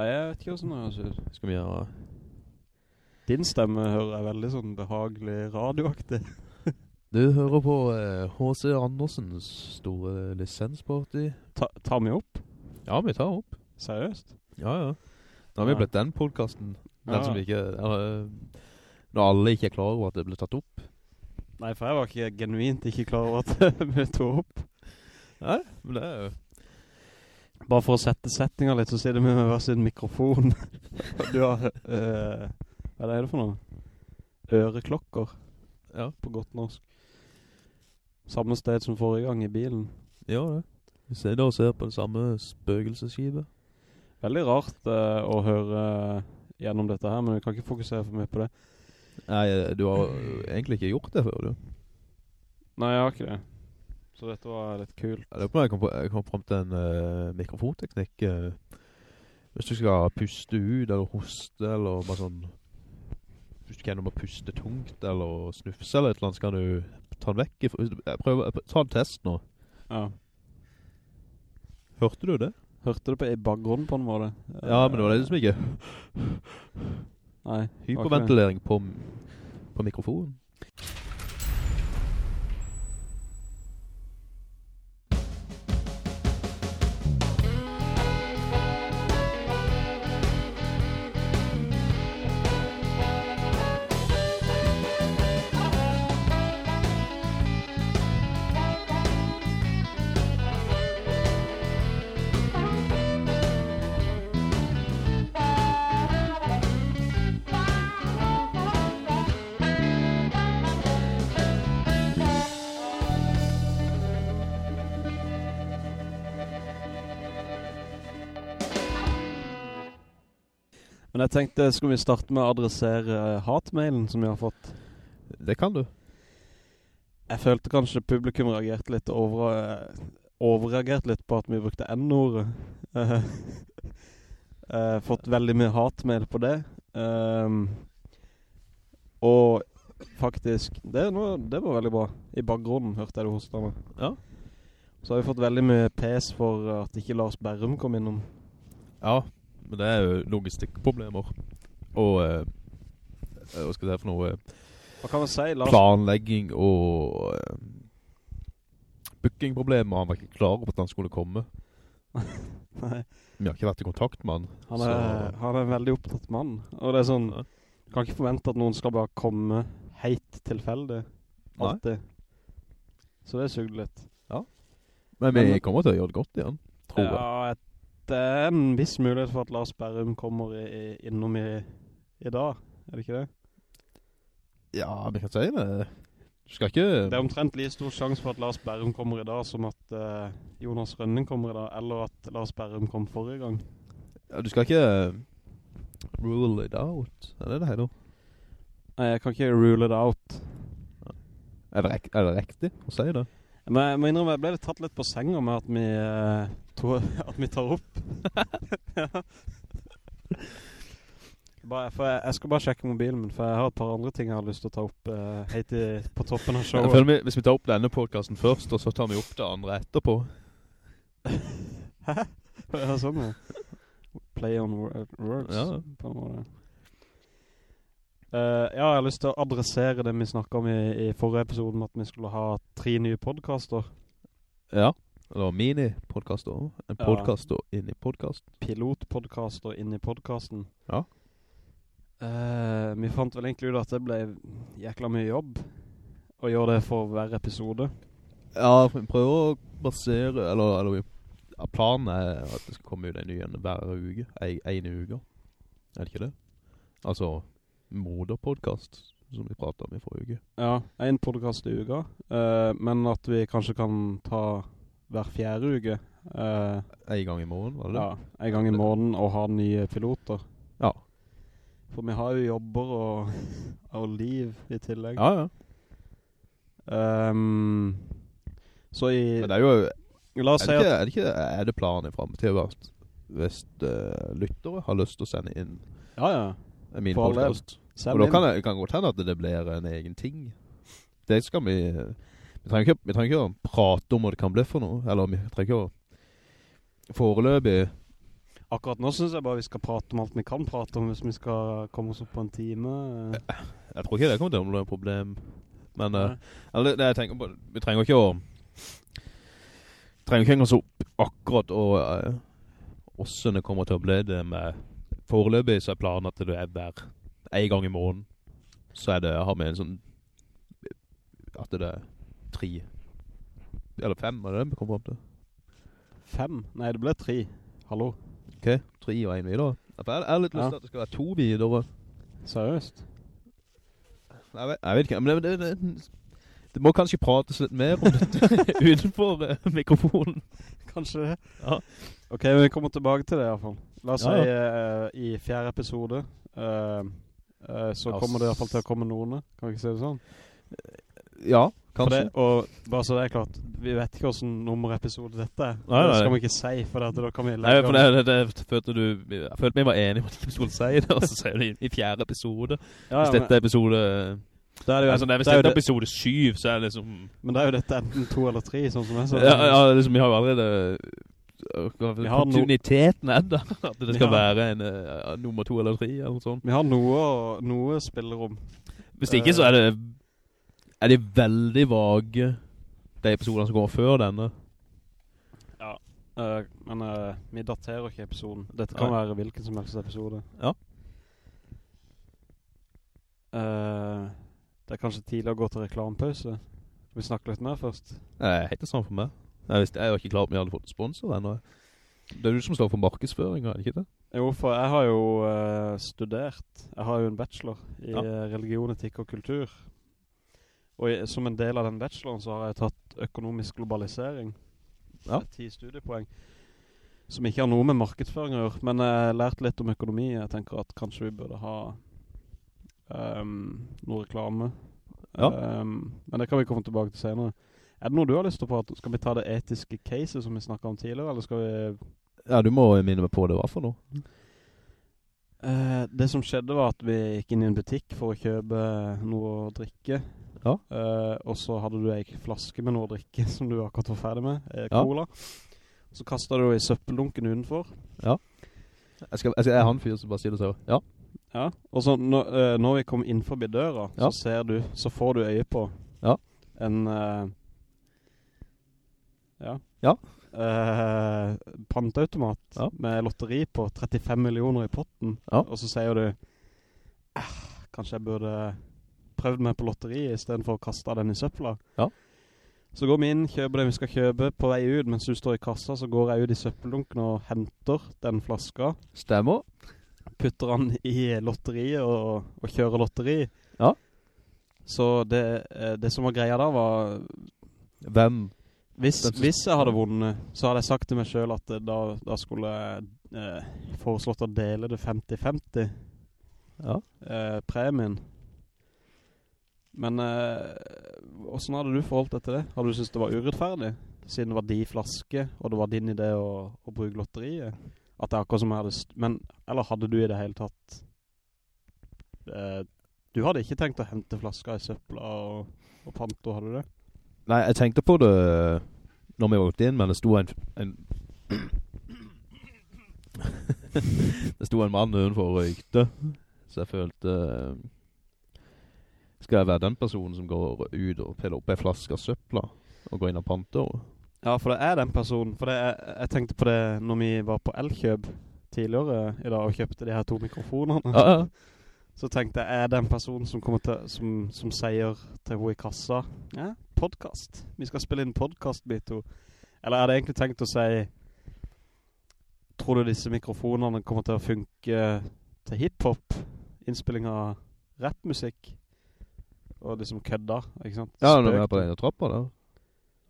Nei, jeg vet ikke hvordan det høres ut. Skal vi gjøre... Din stemme hører veldig sånn behagelig radioaktig. Du hører på eh, H.C. Andersens store lisensparty. Ta, tar vi opp? Ja, vi tar opp. Seriøst? Ja, ja. Nå har vi blitt den podcasten. Den Ja. som vi ikke... Eller, når alle ikke er klar over at det ble tatt opp. Nei, for jeg var ikke genuint ikke klar over at vi tog opp. Nei, men det er jo... Bare for å sette settinga litt, så sitter vi med hver sin mikrofon. du har, eh, hva er det for noe? Øreklokker, Ja, på godt norsk. Samme sted som forrige gang i bilen. ja det. Vi sitter og ser på det samme spøkelseskivet. Veldig rart eh, å høre gjennom dette her, men vi kan ikke fokusere for mye på det. Nei, du har egentlig ikke gjort det før, du. Nei, jeg har ikke det. Så dette var litt kult. Jeg lurer på om jeg kom, på, jeg kom frem til en uh, mikrofonteknikk. Uh, hvis du skal puste ut, eller hoste, eller bare sånn... Hvis du kjenner om å puste tungt, eller snufse eller et eller annet, så kan du ta den vekk. Jeg prøver, jeg prøver- ta en test nå. Ja. Hørte du det? Hørte du på i bakgrunnen på en måte? Ja, men det var det som ikke... Nei. Hyperventilering på, på mikrofonen. Jeg tenkte, skal vi starte med å adressere eh, hatmailen som vi har fått? Det kan du. Jeg følte kanskje publikum reagerte litt over, eh, overreagerte litt på at vi brukte N-ordet. Eh, fått veldig mye hatmail på det. Um, og faktisk, det, noe, det var veldig bra. I bakgrunnen hørte jeg det hos denne. Ja. Så har vi fått veldig mye pes for at ikke Lars Berrum kom innom. Ja, men det er jo logistikkproblemer. Og, eh, eh, hva skal jeg si for noe, Hva kan man si? Lars, planlegging og eh, bookingproblemer. Han var ikke klar over at han skulle komme. Nei, Vi har ikke vært i kontakt med han. han, er, han er en veldig opptatt mann. Og det er sånn, Ja. du kan ikke forvente at noen skal bare komme helt tilfeldig. Nei. Så det sugde litt. Ja. Men vi Men- kommer til å gjøre det godt igjen, tror jeg. Ja, et, det er en viss mulighet for at Lars Berrum kommer i, i, innom i, i dag. Er det ikke det? Ja, vi kan si det. Du skal ikke... Det er omtrent like stor sjanse for at Lars Berrum kommer i dag som at uh, Jonas Rønning kommer i dag, eller at Lars Berrum kom forrige gang. Ja, du skal ikke eh, rule it out. Er det det her nå? Nei, jeg kan ikke rule it out. Er det, er det riktig å si det? Men jeg må innrømme, jeg ble litt tatt litt på senga med at vi, eh, to, at vi tar opp. ja. Bare, for jeg, jeg skal bare sjekke mobilen min, for jeg har et par andre ting jeg har lyst til å ta opp uh, helt i, på toppen av showet. vi, hvis vi tar opp denne podcasten først, og så tar vi opp det andre etterpå. Hæ? Ja, sånn ja. Play on words, Ja. på en måte. Eh, ja, jeg har lyst til å adressere det vi snakket om i, i forrige episode, om at vi skulle ha tre nye podcaster. Ja. Eller mini-podcaster. En Ja. podcaster i podcasten. Pilotpodcaster inn i podcasten. Ja. Uh, vi fant vel egentlig ut at det ble jækla mye jobb å gjøre det for hver episode. Ja, vi prøver å basere, eller, eller ja, planen er at det skal komme ut en ny en hver uke, en, en uke. Er det ikke det? Altså, moderpodcast, som vi pratet om i forrige uke. Ja, en podcast i uka, uh, men at vi kanskje kan ta hver fjerde uke. Uh, En gang i morgen, var det det? ja, en gang i morgen og ha nye piloter. Ja. For vi har jo jobber og, og liv i tillegg. Ja, ja. Um, så i... Men det er jo, La oss det si at... er det, ikke, er det planen i fremtiden at hvis uh, lyttere har lyst til å sende inn Ja, ja. En min podcast, og da kan det godt hende at det blir en egen ting. Det skal vi... Vi trenger, ikke, vi trenger ikke å prate om hva det kan bli for noe, eller vi trenger ikke å foreløpig Akkurat nå synes jeg bare vi skal prate om alt vi kan prate om hvis vi skal komme oss opp på en time. Jeg tror ikke det kommer til å bli et problem. Men eh, eller, det jeg tenker på, vi trenger ikke å trenger ikke engang så opp akkurat og uh, hvordan det kommer til å bli det med foreløpig så er planen at det er hver en gang i måneden så er det, har vi en sånn at det er tre eller fem, er det det vi kommer frem til? Fem? Nei, det ble tre. Hallo. Ok, tre og en videre. Jeg jeg har litt lyst Ja. til at det skal være to videre. Seriøst? Jeg vet, jeg vet ikke, men det, det, det, det må kanskje prates litt mer om dette utenfor uh, mikrofonen. Kanskje det. Ja. Ok, vi kommer tilbake til det i hvert fall. La oss Ja, si uh, i fjerde episode, uh, uh, så Ja, kommer det i hvert fall til å komme noen. Kan vi ikke si det sånn? Ja, kanskje. det, og bare så det er klart, vi vet ikke hvordan nummerepisode dette er. Nei, Det skal vi ikke si, for da kan vi Nei, for det, det, det følte du Jeg følte vi var enige om at vi skulle si det Og så sier du i, i fjerde episode Ja, Hvis dette er episode Det er jo, altså, nei, Hvis det er er episode syv Så er det liksom men det er jo dette enten to eller tre, sånn som jeg sa. Ja, ja liksom, vi har jo allerede Vi har no- Kontinuiteten er der At det skal være en uh, nummer to eller tre Eller sånn. Vi har noe, noe spillerom. Hvis ikke så er det Er det veldig vage De episoderne som går før denne Ja, uh, men uh, vi daterer ikke episoden. Dette kan være hvilken som helst episode. Ja. Uh, det er kanskje tidlig å gå til reklamepause. Vi snakker litt mer først? Nei, helt det samme for meg Visste, jeg var ikke klar på om jeg hadde fått sponsor ennå Det er du som står for markedsføring, er det ikke det? Jo, for jeg har jo uh, studert. Jeg har jo en bachelor i Ja. eh, religion, etikk og kultur. Og i, som en del av den bacheloren så har jeg tatt økonomisk globalisering. Ja. Ti studiepoeng. Som ikke har noe med markedsføring å gjøre. Men jeg har lært litt om økonomi. Jeg tenker at kanskje vi burde ha um, noe reklame. Ja. Um, men det kan vi komme tilbake til senere. Er det noe du har lyst til å prate om? Skal vi ta det etiske caset som vi snakket om tidligere, eller skal vi Ja, du må minne meg på det, hva for noe? Uh, det som skjedde var at vi gikk inn i en butikk for å kjøpe noe å drikke. Ja. Uh, og så hadde du en flaske med noe å drikke som du akkurat var ferdig med, eh, Ja. cola. Så kastet du i søppeldunken utenfor. Jeg skal, jeg, skal, jeg er han fyr som bare sier det så. Ja. Ja. Og så når, uh, når vi kom inn forbi døra, Ja. så ser du, så får du øye på Ja. en, eh, ja. Ja. Eh, panteautomat Ja. med lotteri på 35 millioner i potten. Ja. Og så sier du, eh, kanskje jeg burde prøvd meg på lotteri i stedet for å kaste den i søpla. Ja. Så går vi inn, kjøper det vi skal kjøpe på vei ut, mens du står i kassa, så går jeg ut i søppeldunken og henter den flaska Stemmer. putter den i lotteriet og, og kjører lotteri. Ja. Så det, eh, det som var greia da var, Hvem? Hvis, hvis jeg hadde vunnet, så hadde jeg sagt til meg selv at da, da skulle jeg eh, foreslått å dele det 50-50 Ja. eh, premien. Men eh, hvordan hadde du forholdt deg til det? Hadde du syntes det var urettferdig? Siden det var de flaske, og det var din idé å, å bruke lotteriet? At det er akkurat som jeg hadde... Men, eller hadde du i det hele tatt... Eh, du hadde ikke tenkt å hente flasker i søpla og, og panto, hadde du det? Nei, jeg tenkte på det når vi gått inn, men det sto en... en det sto en mann utenfor og røykte, så jeg følte... eh, Skal jeg være den personen som går ut og peller opp en flaske av søpla og går inn og panter? Ja, for det er den personen. For det er, jeg tenkte på det når vi var på Elkjøp tidligere i dag og kjøpte de her to mikrofonene. Ja, ja. Så tenkte jeg, er det en person som kommer til, som, som sier til henne i kassa, ja, podcast. Vi skal spille inn podcast, Bito. Eller er det egentlig tenkt å si, tror du disse mikrofonene kommer til å funke til hiphop? Innspilling av rappmusikk, Og liksom kødda, ikke sant? Ja, når vi er på den trappa der.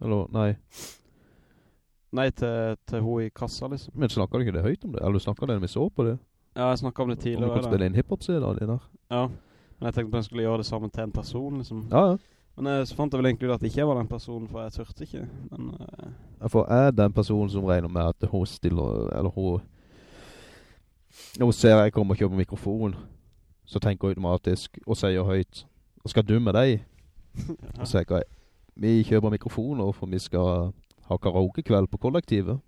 Eller, nei. Nei, til, til henne i kassa, liksom. Men snakker du ikke det høyt om det? Eller snakker det når vi så på det? Ja, jeg snakket om det Om du tidligere. kan spille inn hiphop-sider din der? Ja, men jeg tenkte på at jeg skulle gjøre det sammen til en person, liksom. Ja, ja. Men så fant jeg vel egentlig ut at jeg ikke var den personen, for jeg tørte ikke. Men uh, Ja, For jeg er den personen som regner med at hun stiller, eller hun, når hun ser jeg kommer og kjøper mikrofon, så tenker hun automatisk, og sier høyt, og skal du med deg? ja. Og så jeg, vi kjøper mikrofoner, for vi skal ha karaokekveld på kollektivet.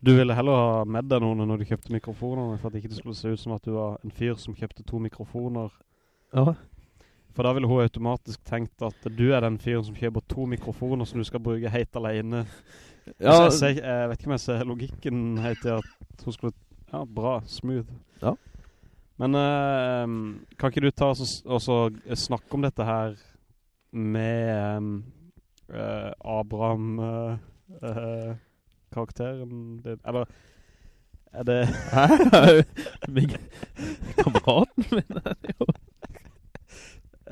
Du ville heller ha med deg noen når du kjøpte mikrofonene, for at ikke det skulle se ut som at du var en fyr som kjøpte to mikrofoner. Ja. For da ville hun automatisk tenkt at du er den fyren som kjøper to mikrofoner som du skal bruke helt alene. Ja, jeg, ser, jeg vet ikke om jeg ser logikken helt til at hun skulle... Ja, bra, smooth. Ja. Men eh, kan ikke du ta og så snakke om dette her med eh, Abraham eh, eh, karakteren din? Eller er det... Hæ? Min kameraten min er det jo.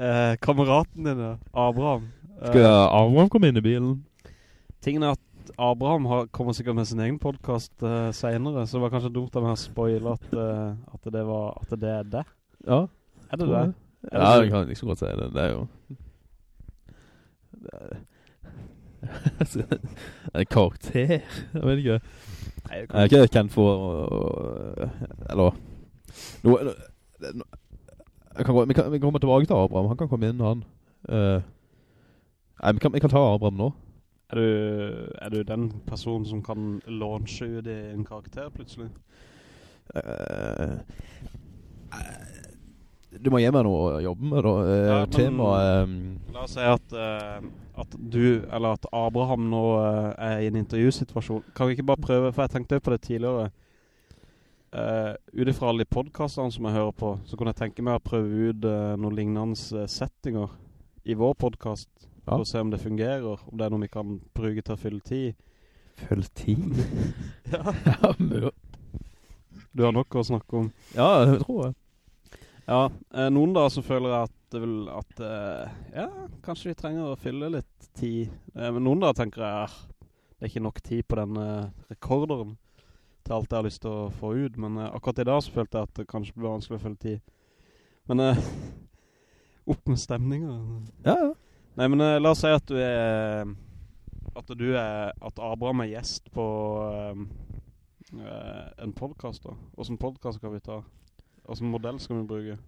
Eh, kameraten din, ja. Abraham. Eh, Skal Abraham komme inn i bilen? Tingen er at Abraham har, kommer sikkert med sin egen podcast eh, senere, så det var kanskje dumt av meg å spoile at, eh, at, det var, at det er det. Ja. Er det det? Er Ja, det jeg kan liksom godt si det. Det er jo... Det Det er en karakter. Jeg vet ikke. Nei, Jeg ikke kjent for... øh, Eller... No- no- kan, gå- vi, kan, vi kommer tilbake til Abraham. Han kan komme inn, han. Uh, nei, vi kan, vi kan ta Abraham nå. Er du, er du den personen som kan launche ut i en karakter plutselig? Eh, du må gi meg noe å jobbe med da. Ja, men- tema Um, La oss si at, at du, eller at Abraham nå uh, er i en intervjusituasjon. Kan vi ikke bare prøve, for jeg tenkte på det tidligere. Uh, utifra alle de podcastene som jeg hører på, så kunne jeg tenke meg å prøve ut uh, noen lignende settinger i vår podcast. Ja. For å se om det fungerer, om det er noe vi kan bruke til å fylle tid. Fylle tid. Ja. Du har nok å snakke om. ja, det tror jeg. Ja, noen da så føler jeg at det vel at, uh, ja, kanskje vi trenger å fylle litt tid. Uh, men noen da tenker jeg, det er ikke nok tid på denne rekorderen til alt jeg har lyst til å få ut. Men eh, akkurat i dag så følte jeg at det kanskje ble vanskelig å fylle tid. Men opp med stemninga. Ja, ja. Nei, men la oss si at du er, at du er, at Abraham er gjest på en podcast da. Hvordan podcast skal vi ta? Hvordan modell skal vi bruke?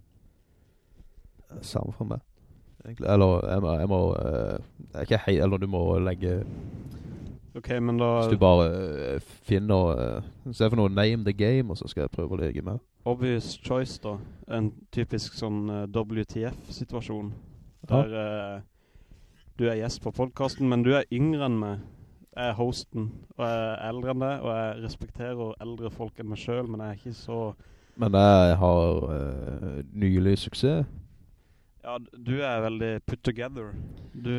Samme for meg. Eller jeg må, jeg må eh, er ikke helt eller du må legge, Ok, men da hvis du bare eh, finner, uh, se for noe name the game, og så skal jeg prøve å lege med. Obvious choice da. En typisk sånn eh, WTF-situasjon. Der eh, du er gjest på podcasten, men du er yngre enn meg. Jeg er hosten, og jeg er eldre enn deg, og jeg respekterer eldre folk enn meg selv, men jeg er ikke så... Men jeg har uh, nylig suksess. Ja, du er veldig put together. Du...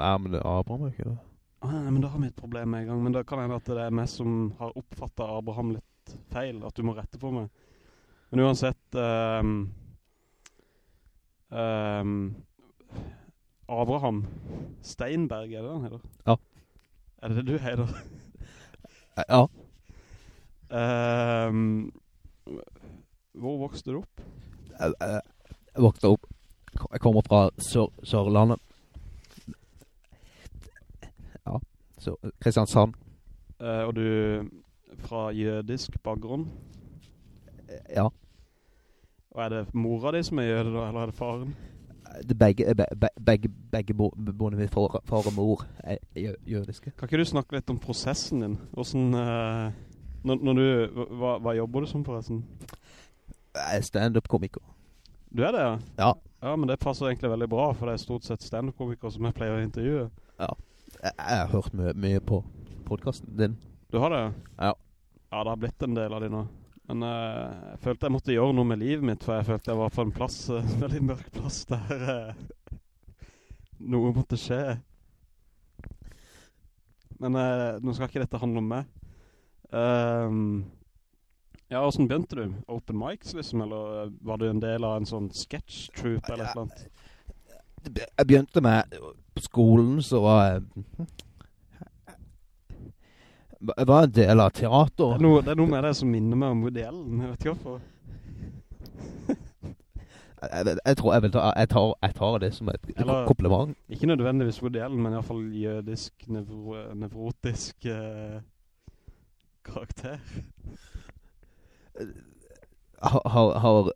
Nei, men det er Abraham er ikke det. Ah, nei, men da har vi et problem med en gang. Men da kan jeg være at det er meg som har oppfattet Abraham litt feil, at du må rette på meg. Men uansett, Um, um, Abraham Steinberg, er det han heter? Ja. Er det det du heter? Ja. Um, hvor vokste du opp? Jeg, jeg, jeg vokste opp, jeg kommer fra Sør, Sørlandet. Ja, så Kristiansand. Eh, og du fra jødisk bakgrunn? Eh, Ja, Og er det mora di som er jøde da, eller er det faren? det begge, be, be, begge, begge bo, både min far, far og mor er jødiske. Kan ikke du snakke litt om prosessen din? Hvordan, eh, når, når du, hva, hva jobber du som forresten? Er stand-up-komiker. Du er det, ja? Ja. Ja, men det passer egentlig veldig bra, for det er stort sett stand-up-komikere som jeg pleier å intervjue. Jeg, jeg har hørt mye, mye på podcasten din. Du har det? Ja. Ja, det har blitt en del av de nå. Men uh, jeg følte jeg måtte gjøre noe med livet mitt, for jeg følte jeg var på en plass, uh, en veldig mørk plass, der uh, noe måtte skje. Men eh, nå skal ikke dette handle om meg. Ehm, ja, hvordan begynte du? Open mics liksom, eller eh, var du en del av en sånn sketch troupe eller et eller annet? Jeg begynte med på skolen, så var jeg Jeg var en del av Det teater. er, noe, det er noe med det som minner meg om Woody Allen, jeg vet ikke hvorfor. Jeg, jeg, jeg tror jeg vil ta jeg tar, jeg tar det som et Eller- kompliment. Ikke nødvendigvis Woody Allen, men i hvert fall jødisk, nevro, nevrotisk eh, karakter. Har, har, har,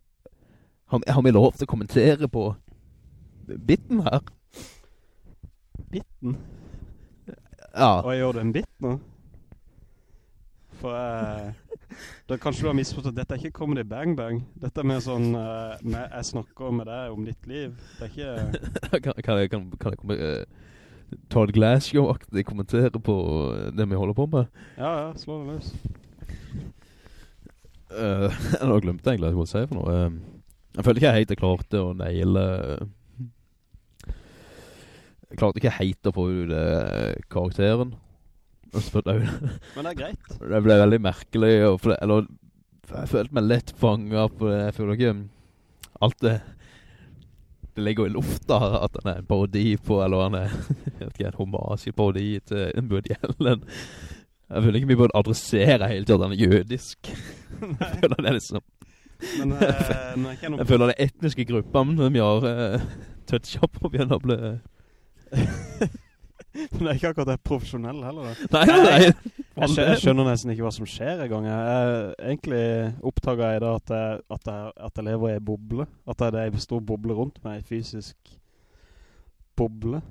har, vi lov til å kommentere på bitten her? Bitten? Ja. Og jeg gjør du en bit nå? For eh, da kanskje du har misforstått. Dette er ikke Comedy Bang Bang. Dette er mer sånn eh, med, jeg snakker med deg om ditt liv. Det er ikke... kan, kan, jeg, kan, kan jeg komme, uh, Todd Glassjow-aktig kommentere på eh, det vi holder på med? Ja, ja, slå det løs. Uh, jeg glemte glemt egentlig hva jeg skulle si for noe. Uh, jeg følte ikke jeg helt klarte å naile... Jeg klarte ikke helt å få ut karakteren. Men det er greit. Det ble veldig merkelig, det, eller jeg følte meg lett fanget på det. Jeg føler ikke alt det det ligger i lufta at han er en parodi på, eller han er ikke, en hommage-parodi til en Woody Allen. Jeg føler ikke vi burde adressere helt til at han er jødisk. jeg føler det er liksom... Men, uh, jeg, jeg føler det etniske gruppene vi har uh, touchet på begynner å bli... Men det er ikke akkurat det profesjonell heller da. Nei, nei, Jeg, Jeg, jeg, skjønner nesten ikke hva som skjer i gang. Jeg egentlig oppdaget i det at jeg, at, jeg, at jeg lever i en boble. At det er en stor boble rundt meg, en fysisk boble.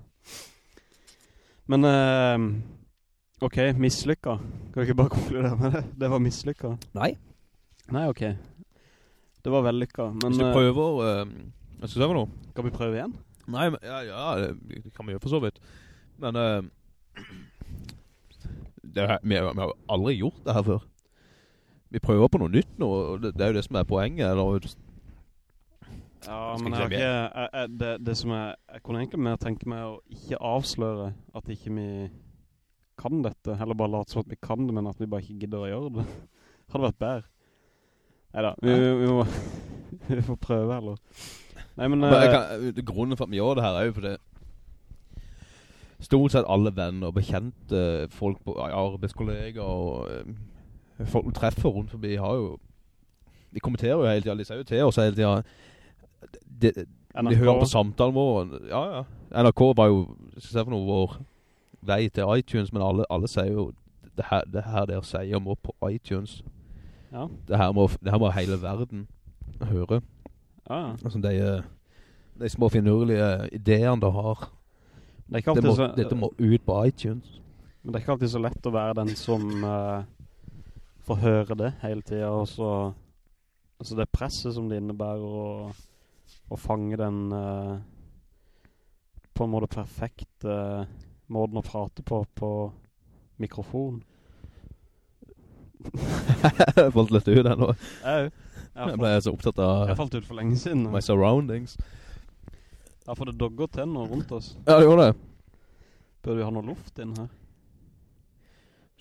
Men, uh, ok, mislykka. Kan du ikke bare konkludere med det? Det var mislykka. Nei. Nei, ok. Det var vellykka, men... Hvis vi prøver... Uh, jeg skal se hva noe. Kan vi prøve igjen? Nei, men, ja, ja, det kan vi gjøre for så vidt. Men uh, det, vi, vi, har jo aldri gjort det her før. Vi prøver på noe nytt nå, og det, det er jo det som er poenget. Eller, ja, men jeg har ikke, jeg, jeg, det, det, som er, jeg kunne egentlig mer tenke meg å ikke avsløre at ikke vi kan dette, eller bare late som at vi kan det, men at vi bare ikke gidder å gjøre det. Hadde vært bedre. Neida, vi, vi, vi, må, vi får prøve, eller? Nei, men... men kan, grunnen for at vi gjør det her er jo fordi stort sett alle venner og bekjente folk på arbeidskolleger og uh, folk vi treffer rundt forbi har jo de kommenterer jo hele tiden, de sier jo til oss hele tiden de, de hører på samtalen vår ja, ja, NRK var jo skal se for noe vår vei til iTunes, men alle, alle sier jo det her, det her der sier må på iTunes ja. det, her må, det her må hele verden høre ja. Altså de, de små finurlige ideene du har det, det må, så, dette må ut på iTunes. Men det er ikke alltid så lett å være den som uh, får høre det hele tiden, og så altså det presset som det innebærer å, å fange den uh, på en måte perfekte uh, måten å prate på på mikrofon. jeg falt litt ut her nå. Jeg, jeg, ble så opptatt av Jeg falt ut for lenge siden. My surroundings. Ja, for det dogger tenner rundt oss. Ja, det gjorde det. Bør vi ha noe luft inn her?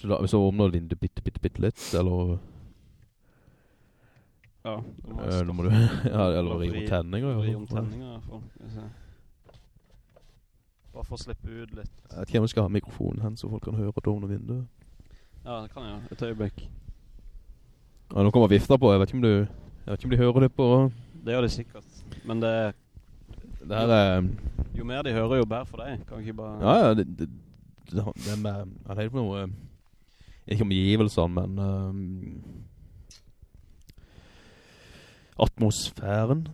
Så da, så noe linde bitte, bitte, bitte litt, eller... Ja, eh, nå må du... ja, eller ri om tenninger. Ri om tenninger, i hvert fall. Bare for å slippe ut litt. Jeg vet ikke om vi skal ha mikrofonen hen, så folk kan høre dårne vinduet. Ja, det kan jeg, et øyeblikk. Ja, nå kommer vifta på, jeg vet du... Jeg vet ikke om de hører det på... Det gjør de sikkert, men det det her er... Jo mer de hører, jo bedre for deg. Kan ikke bare... Ja, ja, det, det, det, det med... Jeg tenker på noe... Ikke omgivelsene, men... Um, atmosfæren.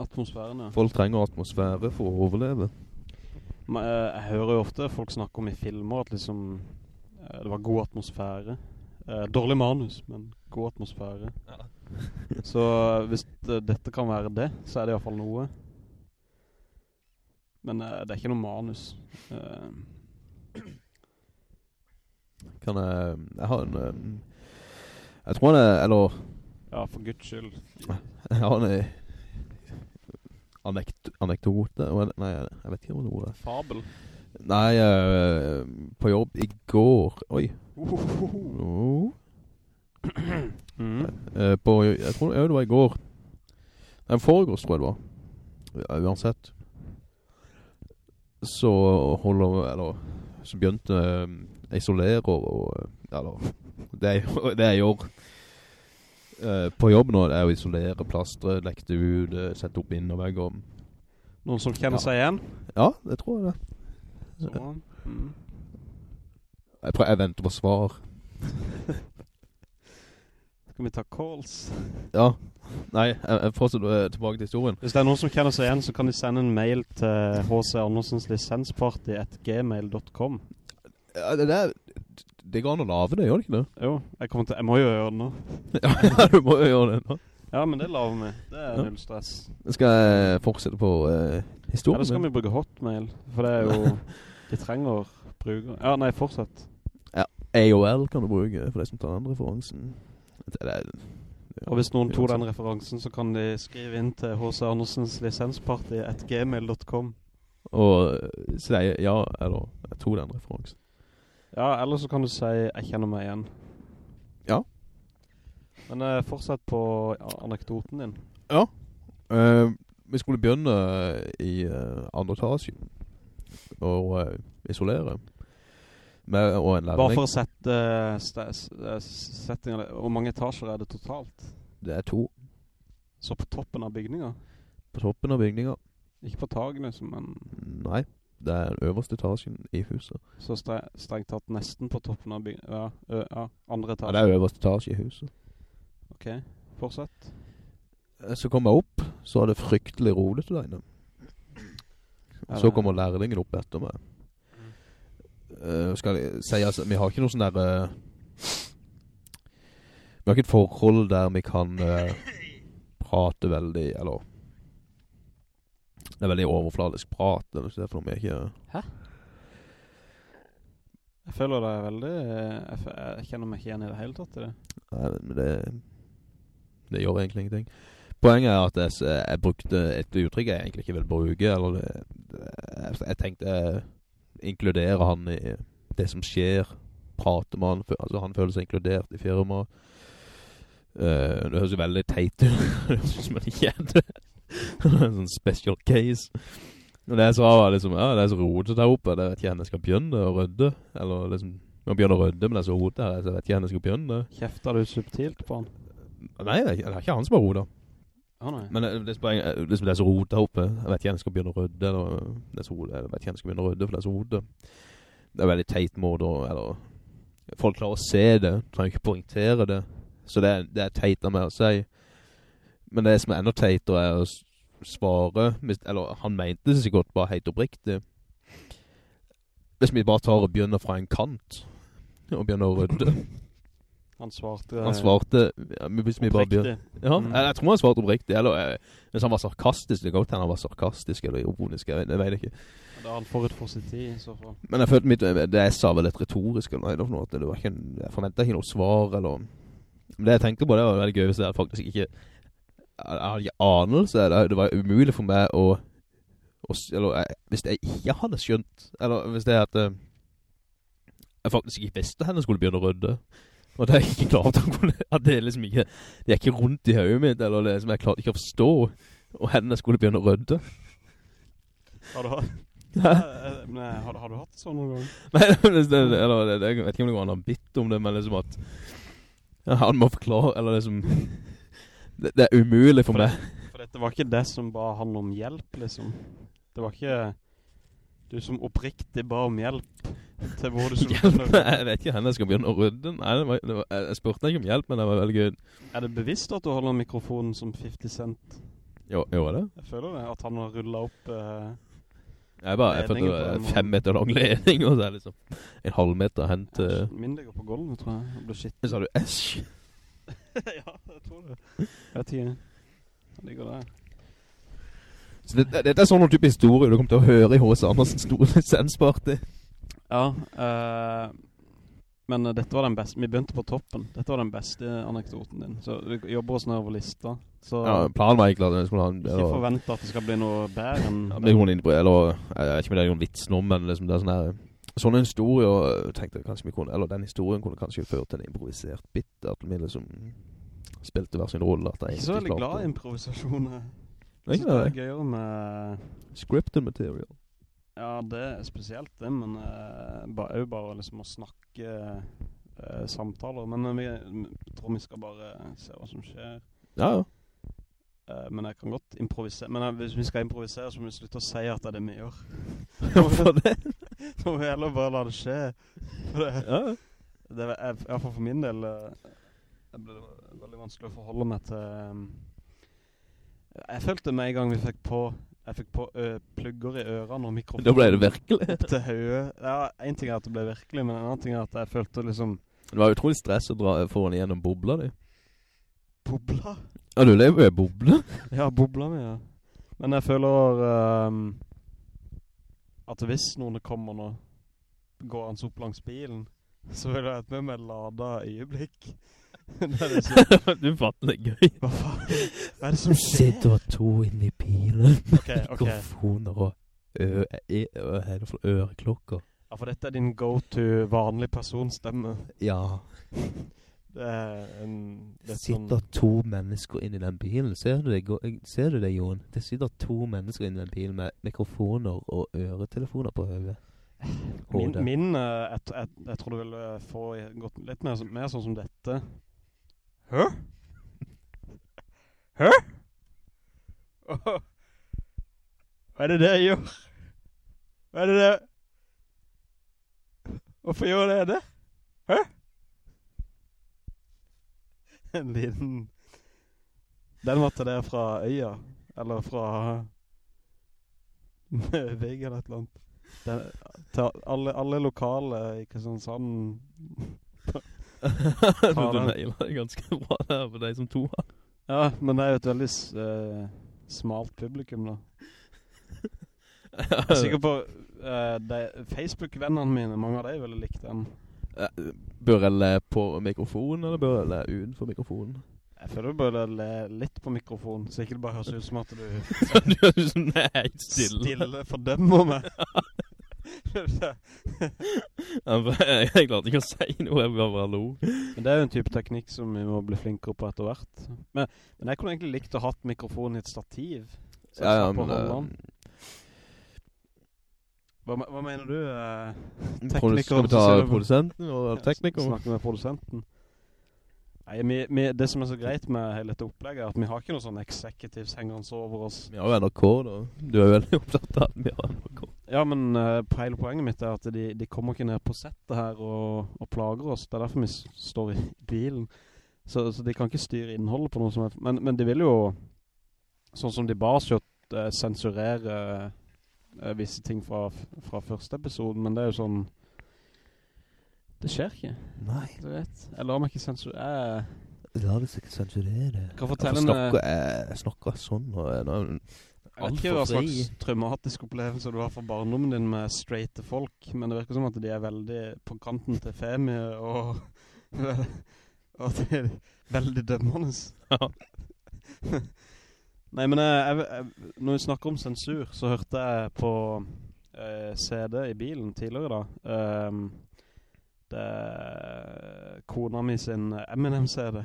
Atmosfæren, ja. Folk trenger atmosfære for å overleve. Men, uh, jeg hører jo ofte folk snakke om i filmer at liksom... Uh, det var god atmosfære. Uh, dårlig manus, men god atmosfære. Ja. så hvis det, dette kan være det, så er det i hvert fall noe. Men uh, det er ikke noe manus. Uh. Kan jeg... Jeg har en... Um, jeg tror han er... Eller... Ja, for guds skyld. Jeg har en... Anekt anekdote Nei, jeg vet ikke hva det er Fabel Nei, uh, på jobb i går Oi oh. Mm. Uh, på, jeg tror det var i går. Nei, foregårs tror jeg det var. Ja, uansett. Så holder, eller, så begynte um, isolerer og, eller, det det jeg gjør uh, på jobb nå, det er å isolere plastre, lekte ut, uh, sette opp innervegger. Noen som kjenner ja. seg igjen? Ja, det tror jeg det. Så, mm. jeg, prøver, jeg venter på svar. Skal vi ta calls? Ja. Nei, jeg, jeg fortsetter eh, tilbake til historien. Hvis det er noen som kjenner seg igjen, så kan de sende en mail til H.C. At gmail.com. Ja, det der, det går an å lave det, gjør det ikke det? Jo, jeg til, jeg må jo gjøre det nå. ja, du må jo gjøre det nå. Ja, men det laver vi. Det er Ja. null stress. Skal jeg fortsette på uh, historien? Eller skal vi bruke hotmail? For det er jo, de trenger bruker. Ja, nei, fortsett. AOL kan du bruke for de som tar den referansen. Det det, det, Og hvis noen tog den referansen, så kan de skrive inn til H.C. Andersens lisensparty at gmail.com. Og uh, si ja, eller jeg tog den referansen. Ja, eller så kan du si, jeg kjenner meg igjen. Ja. Men uh, fortsett på anekdoten din. Ja. uh, vi skulle begynne i uh, andre etasje og uh, isolere. Med, og en Bare lærling. for å sette settingen, hvor mange etasjer er det totalt? Det er to Så på toppen av bygninga? på toppen av bygninga. Ikke på taget liksom, men Nei, det er den øverste etasjen i huset. så stre strengt tatt nesten på toppen av bygningen? Ja, ja, andre Ja, det er øverste etasje i huset. Ok, fortsett. Eh, Så kom jeg opp, så er det fryktelig rolig til deg. Så kommer lærlingen opp etter meg. Uh, skal jeg si, altså, vi har ikke noe sånn der... Uh, vi har ikke et forhold der vi kan uh, prate veldig, eller... Det er veldig overfladisk prat, eller så derfor vi ikke Hæ? Jeg føler det er veldig... Jeg, jeg kjenner meg ikke igjen i det hele tatt i det. Nei, men det, det gjør egentlig ingenting. Poenget er at jeg, jeg brukte et uttrykk jeg egentlig ikke vil bruke, eller det, det, jeg, jeg tenkte jeg inkludere han i det som skjer, prate med han, altså han føler seg inkludert i firmaet. Uh, det høres jo veldig teit ut, det høres ut som en kjede. en sånn special case. Og det jeg sa var liksom, ja, det er så rodet der oppe, jeg vet ikke henne skal begynne å rydde, eller liksom, jeg begynner å rydde, men det er så rodet her, så jeg vet ikke henne skal begynne. Kjefter du subtilt på han? Nei, det er ikke, det han som har rodet. Nei. Men det, det, er eh, liksom det er så rodet her oppe, jeg vet ikke henne skal begynne å rydde, eller det er så rodet, jeg vet ikke henne skal begynne å rydde, for det er så rodet. Det er veldig teit måte, eller folk klarer å se det, trenger ikke poengtere det, så det er, det er teit av meg å si. Men det som er enda teitere er å svare, eller han mente det sikkert bare helt oppriktig. Hvis vi bare tar og begynner fra en kant, og begynner å rydde. Han svarte... Han svarte, ja, hvis vi bare begynner... Ja, Mm. jeg, jeg tror han svarte oppriktig, eller eh, hvis han var sarkastisk, det går til han var sarkastisk eller ironisk, jeg vet, jeg vet ikke. Da er han forut for sin tid, i så fall. Men jeg følte mitt, det jeg sa var litt retorisk, eller noe, at det var ikke jeg forventet ikke noe svar, eller... Men det jeg tenkte på, det var veldig gøy hvis jeg faktisk ikke... Jeg hadde ikke anelse, det, var umulig for meg å... å eller jeg, hvis jeg ikke hadde skjønt, eller hvis det er at... eh, Jeg faktisk ikke visste henne skulle begynne å rydde. Og det er ikke klart at, det er liksom ikke... Det er ikke rundt i høyet mitt, eller det som jeg klarte ikke å forstå. Og henne skulle begynne å rydde. Har du hatt... Eh, Nei, har, har du hatt sånn noen gang? Nei, det, eller, det, jeg vet ikke om det går an å bitt om det, men liksom at ja, han må forklare, eller liksom det, det er umulig for For meg. For dette var ikke det som ba han om hjelp, liksom. Det var ikke du som oppriktig ba om hjelp til hvor du skulle Hjelp, jeg vet ikke henne jeg skal begynne å rydde. Nei, det var, det var, jeg spurte ikke om hjelp, men det var veldig gøy. Er det bevisst at du holder mikrofonen som 50 cent? Jo, jo, er det? Jeg føler det, at han har rullet opp... Uh, Jeg bare, jeg følte det var fem meter lang ledning, og så er det liksom en halv meter hen til... Min ligger på gulvet, tror jeg. Det blir skitt. Så har du Esch. ja, jeg tror det. Jeg vet ikke. Han ligger der. Så det, det, dette er sånn noen type historie du kommer til å høre i H.S. Andersens store lisensparty. Ja, eh, men dette var den beste. Vi begynte på toppen. Dette var den beste anekdoten din. Så vi jobber oss nedover lista. Så Ja, planen var egentlig at jeg skulle ha en... ikke forvente at det skal bli noe bedre enn... Ja, men noen innbrud, eller jeg vet ikke om det er noen vits nå, men liksom det er sånn her Sånne historier jeg tenkte jeg kanskje vi kunne Eller den historien kunne kanskje ført til en improvisert bit At vi liksom spilte hver sin rolle at jeg Ikke så veldig glad i improvisasjoner. Jeg synes det er gøyere med... Scripted material Ja, det er spesielt det, men uh, ba, er jo bare liksom å snakke uh, samtaler. Men uh, vi, jeg tror vi skal bare se hva som skjer. Ja, ja Uh, men jeg kan godt improvisere. Men hvis vi skal improvisere, så må vi slutte å si at det er det vi gjør. Hvorfor det? Så må vi heller bare la det skje. For det, Ja, det er fall for min del eh, det ble veldig vanskelig å forholde meg til eh, Jeg følte med en gang vi fikk på jeg fikk på ø, plugger i ørene og mikrofon. Da ble det virkelig. Opp til. Ja, en ting er at det ble virkelig, men en annen ting er at jeg følte liksom Det var utrolig stress å dra foran igjennom bobla di. bobla. Ja, du lever jo i boble. Ja, bobla mi, ja. Men jeg føler ehm, at hvis noen kommer nå, går han opp langs bilen, så vil jeg ha et med meg lada øyeblikk. det du fatter det gøy. hva faen? Hva er det som skjer? Sitter to inne i bilen. Ok, ok. Mikrofoner og øreklokker. Ja, for dette er din go-to vanlig personstemme. Ja. Det er en... Det er sitter sånn, to mennesker inn i den bilen. Ser du det, ser du det Jon? Det sitter to mennesker inn i den bilen med mikrofoner og øretelefoner på hodet. min, min eh, jeg, jeg, jeg tror du vil eh, få gått litt mer, mer sånn som dette. Hæ? Hæ? Oh. Hva er det det jeg gjør? Hva er det det? Hvorfor gjør det det? Hæ? En liten... Den til det fra øya, eller fra Møvig eller et eller annet. Den, alle, alle lokale i Kristiansand du nailer ganske bra der for deg som to har. Ja, men det er jo et veldig eh, smalt publikum da. Jeg er sikker på uh, Facebook-vennene mine, mange av dem ville likt den. Eh, Bør jeg le på mikrofonen, eller bør jeg le utenfor mikrofonen? Jeg føler du bør le litt på mikrofonen, så ikke det bare høres ut som at du du er jo sånn helt stille. stille fordømmer meg. Jeg, klarte ikke å si noe, jeg bare lo. men det er jo en type teknikk som vi må bli flinkere på etter hvert. Men, men jeg kunne egentlig likt å ha hatt mikrofonen i et stativ. Ja, ja, men... Hva, hva mener du? eh, produ- Skal vi ta produsenten og teknikeren? Snakke med produsenten. Nei, vi, vi, det som er så greit med hele dette opplegget, er at vi har ikke noen sånne executives hengende over oss. Vi har jo NRK da. Du er jo veldig opptatt av at vi har NRK. Ja, men uh, hele poenget mitt er at de, de kommer ikke ned på settet her og, og plager oss. Det er derfor vi står i bilen. Så, så de kan ikke styre innholdet på noe som er... Men, men de vil jo, sånn som de bare oss uh, sensurere eh, visse ting fra, fra første episoden, men det er jo sånn... Det skjer ikke, Nei, du vet. Jeg lar meg ikke sensurere. la det ikke sensurere. Kan fortelle Hvorfor snakker jeg, jeg sånn, og nå er Jeg vet ikke hva slags traumatisk opplevelse du har fra barndommen din med straighte folk, men det virker som at de er veldig på kanten til femi, og, og at de er veldig dømmende. Ja. Nei, men jeg, jeg, jeg, når vi snakker om sensur, så hørte jeg på uh, CD i bilen tidligere da. Um, det er kona mi sin Eminem-CD.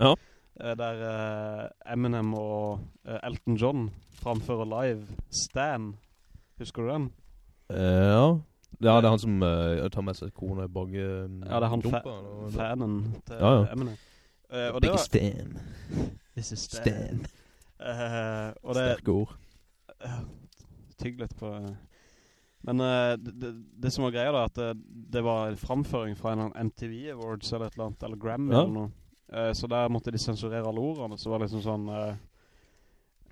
Ja. Eh, der uh, Eminem og uh, Elton John framfører live Stan. Husker du den? Eh, ja. Ja, det er han som eh, tar med seg kona i bag... Ja, det er han fa fanen til Ja, ja. Eminem. Uh, Big Stan. This is Stan. Stan. Eh, det, Sterke ord. Uh, tygg litt på Men uh, det, det, som var greia da At det, det var en framføring fra en eller MTV Awards Eller et eller annet, eller Grammy Ja. eller noe Eh, Så der måtte de sensurere alle ordene Så var det liksom sånn Uh,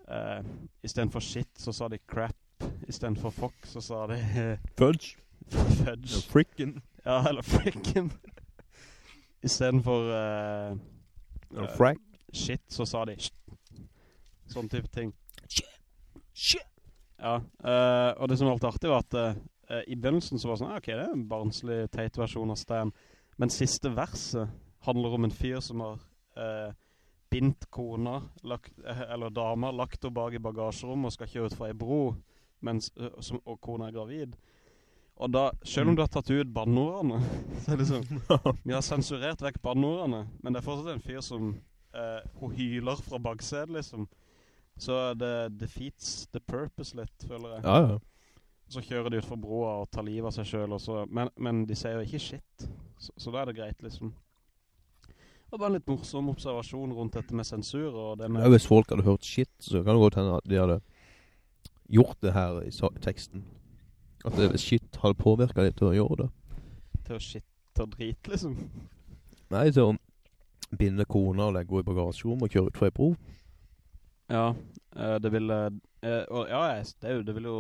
eh, I stedet for shit så sa de crap I stedet for fuck så sa de eh, Fudge. Fudge Fricken. Ja, eller fricken I stedet for eh, Eller eh, frack. Shit så sa de shit. Sånn type ting. Ja, uh, og det som var litt artig var at uh, i begynnelsen så var det sånn, ok, det er en barnslig teit versjon av Stan, men siste verset handler om en fyr som har uh, bindt kona, lagt, eller dama, lagt henne bak i bagasjerommet og skal kjøre ut fra ei bro, mens, som, og kona er gravid. Og da, selv om du har tatt ut banneordene, så er det sånn, vi har sensurert vekk banneordene, men det er fortsatt en fyr som, hun hyler fra baksedet liksom, så det defeats the purpose litt, føler jeg. Ja, ja. Så kjører de ut fra broa og tar liv av seg selv, og så, men, men de sier jo ikke shit. Så, så da er det greit, liksom. Det var bare en litt morsom observasjon rundt dette med sensur, og det Ja, hvis folk hadde hørt shit, så kan det godt hende at de hadde gjort det her i teksten. At det, shit hadde påvirket litt til å gjøre det. Til å shit og drit, liksom. Nei, til å binde kona og legge henne i bagasjerommet og kjøre ut fra en bro. Ja, eh, det vil... eh, ja, det, jo, det vil jo...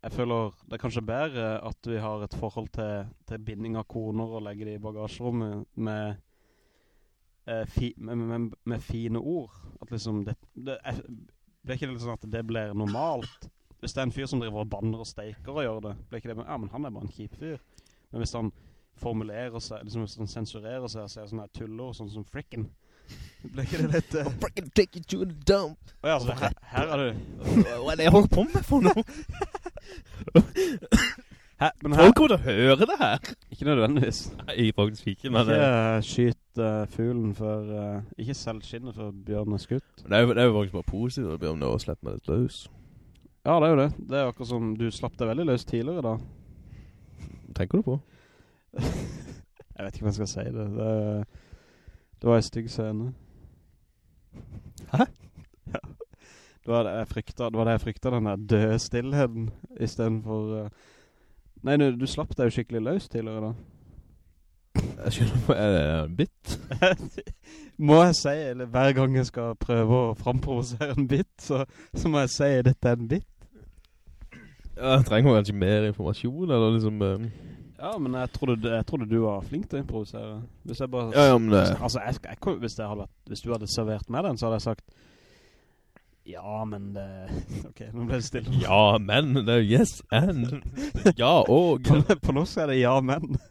Jeg føler det er kanskje bedre at vi har et forhold til, til binding av koner og legge det i bagasjerommet med, eh, fi, med, med, med fine ord. At liksom det, det er, blir ikke det sånn at det blir normalt? Hvis det er en fyr som driver og banner og steiker og gjør det, blir ikke det, ja, men han er bare en kjip fyr. Men hvis han formulerer seg, liksom hvis han sensurerer seg og sier sånne tuller, sånn som frikken, blir ikke det litt... Uh... Frickin' take you to the dump. Åja, altså, her, her er du... Hva er det jeg holder på med for noe? Her, men her, Folk kommer til å høre det her. ikke nødvendigvis. Nei, faktisk ikke, men... Ikke eh, uh, skyt uh, fuglen for... Uh, ikke selv skinnet for bjørnen er skutt. Det er, jo, det er jo faktisk bare positivt om det og slette meg litt løs. Ja, det er jo det. Det er akkurat som du slapp deg veldig løs tidligere da. Tenker du på? Jeg vet ikke hva jeg skal si det. Det, det var en stygg scene. Hæ? Ja. Det var det jeg frykta, det var det jeg frykta, den der døde stillheten, i stedet for... Uh... Nei, du, du slapp deg jo skikkelig løs tidligere da. Jeg skjønner på, er det en bit? må jeg si, eller hver gang jeg skal prøve å framprovosere en bit, så, så må jeg si dette er en bit. Ja, jeg trenger kanskje mer informasjon, eller liksom... eh, Ja, men jeg trodde, jeg trodde du var flink til å improvisere. Hvis jeg bare... Ja, ja, men det... Altså, jeg, jeg, jeg, hvis, hadde, hvis du hadde servert meg den, så hadde jeg sagt Ja, men det... Ok, nå ble det stille. Ja, men, det er yes, and. Ja, og. På, på norsk er det ja, men.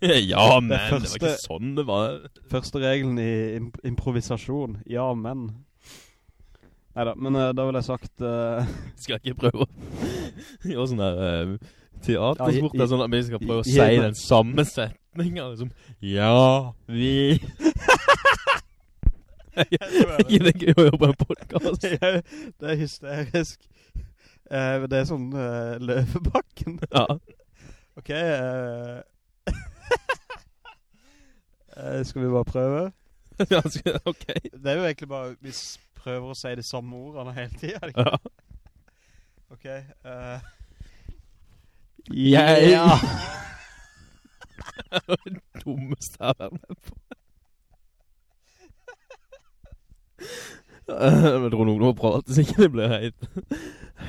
Ja, men, det, var ikke sånn det var. Første regelen i imp improvisasjon. Ja, men. Neida, men uh, da vil jeg sagt... Uh... Skal jeg ikke prøve å gjøre sånn der uh, teatersport, Ja, i- sånn at vi skal prøve å si den samme setningen, liksom. Ja, vi... Ikke det gøy å jobbe en podcast? det er hysterisk. Uh, det er sånn uh, løvebakken. Ja. Ok, Uh, skal vi bare prøve? Ja, ok. Det er jo egentlig bare, vi prøver å si de samme ordene hele tiden, er? Ja. Ok. Jeg- Ja. Det var det dummeste jeg har vært med på. Jeg tror noen må prate, så ikke det blir helt,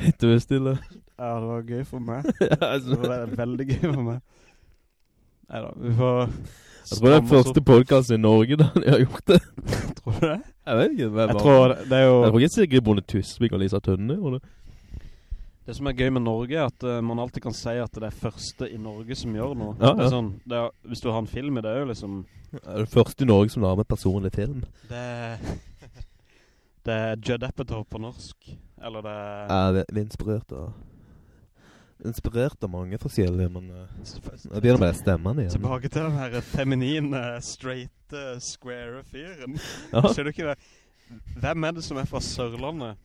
helt dødstille. ja, det var gøy for meg. Ja, Det altså, var veldig, gøy for meg. Neida, vi får... jeg tror det er første podcasten i Norge da jeg har gjort det. Tror du det? Jeg vet ikke. hvem Jeg var- tror det, det er jo... Jeg tror ikke sikkert Bonde Tusvik og Lisa Tønne gjorde det. Det som er gøy med Norge er at uh, man alltid kan si at det er første i Norge som gjør noe. Ja, Det ja. sånn, det er, hvis du har en film i det, er jo liksom... Er det første i Norge som lager med personlig film. Det er, det er Judd Apatow på norsk. Eller det er... Ja, det vi er inspirert av... Inspirert av mange forskjellige, men... uh, Jeg begynner med stemmen igjen. Tilbake til den her feminine, straight, uh, square fyren. Ja. Ser du ikke det? Hvem er det som er fra Sørlandet?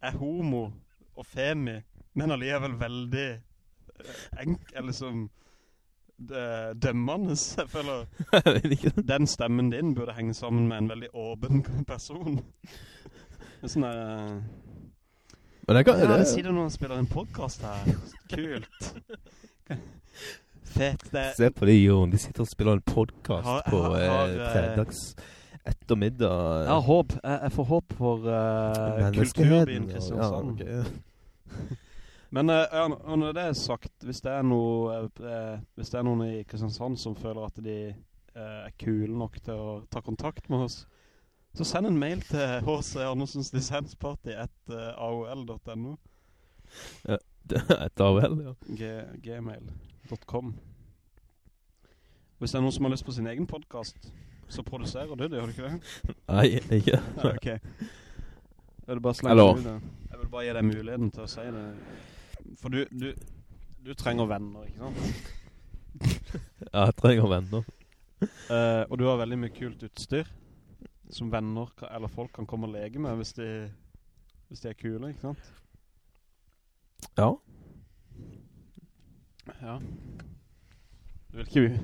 Er homo og femi, men alligevel veldig enkel, enk, eller som eh, dømmende. Jeg føler den stemmen din burde henge sammen med en veldig åpen person. Er sånn der... eh, Men det kan... Ja, det, sier du når han spiller en podcast her. Kult. Fett, det Se på de, Jon. De sitter og spiller en podcast Har- på har- eh, har, eh, fredags ettermiddag. Jeg har håp. Jeg, jeg får håp for uh, kulturbyen Kristiansand. Ja, ok. Men eh, ja, når det er sagt, hvis det er, noe, eh, hvis det er noen i Kristiansand som føler at de eh, er kule nok til å ta kontakt med oss, så send en mail til H.C. Andersens lisensparty at eh, aol.no Det er et av ja. Gmail.com Hvis det er noen som har lyst på sin egen podcast, så produserer du det, gjør du ikke det? Nei, ikke. Ja, ok. Jeg vil bare gi deg muligheten til å si det. For du, du, du trenger venner, ikke sant? Ja, jeg trenger venner. Eh, og du har veldig mye kult utstyr som venner ka- eller folk kan komme og lege med hvis de, hvis de er kule, ikke sant? Ja. Ja. Du vil ikke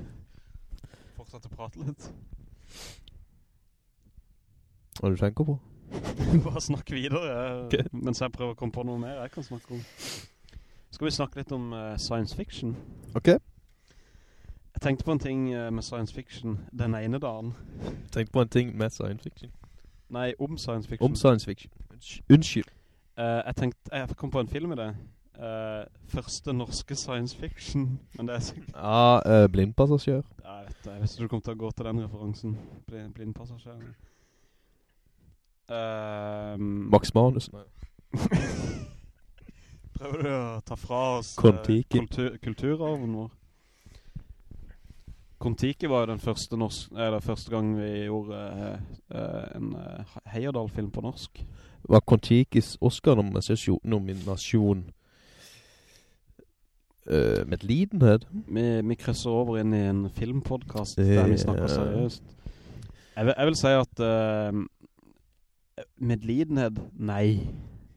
fortsette å prate litt? Hva du tenker på? Bare snakk videre, eh, Ok. mens jeg prøver å komme på noe mer jeg kan snakke om. Skal vi snakke litt om uh, science fiction? Ok. Jeg tenkte på en ting uh, med science fiction den ene dagen. Tenk på en ting med science fiction. Nei, om science fiction. Om science fiction. Unnskyld. Eh, jeg tenkte, jeg kom på en film i det. Eh, første norske science fiction, men det er sikkert... Ja, uh, blindpassasjør. Ja, jeg vet det. Jeg visste du kom til å gå til den referansen. Blind, blindpassasjer. Um, Max Manus. Nei. Prøver du å ta fra oss eh, kultur, kulturarven vår? Kon-Tiki var jo den første, norsk, eller første gang vi gjorde eh, eh, en uh, Heyerdahl-film på norsk. Var Kon-Tikis Oscar-nominasjon uh, med lidenhet? Vi, vi krysser over inn i en filmpodcast der vi snakker seriøst. Jeg vil, jeg vil si at uh, medlidenhet, nei,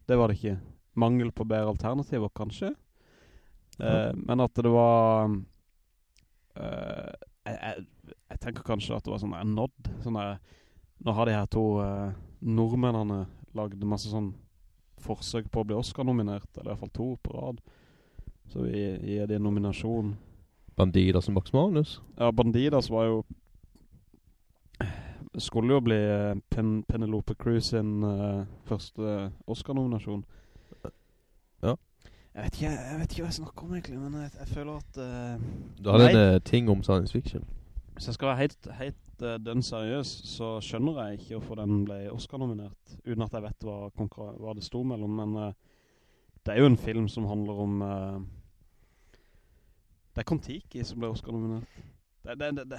det var det ikke. Mangel på bedre alternativer, kanskje. Eh, men at det var eh, jeg, jeg, jeg tenker kanskje at det var sånn en nod. Sånn der, nå har de her to eh, nordmennene lagd masse sånn forsøk på å bli Oscar-nominert, eller i hvert fall to på rad. Så vi gir de en nominasjon. Bandidas som Max Manus? Ja, Bandidas var jo skulle jo bli Pen Penelope Cruz sin uh, første Oscar-nominasjon. Jeg vet, ikke, jeg vet ikke hva jeg snakker om egentlig, men jeg, jeg føler at... Uh, Du hadde Nei. en eh, ting om science fiction. hvis jeg skal være helt, helt uh, den seriøs, så skjønner jeg ikke hvorfor den ble Oscar-nominert, uten at jeg vet hva, hva det sto mellom, men uh, det er jo en film som handler om... eh, det er Kon-Tiki som ble Oscar-nominert. Det, det, det, det,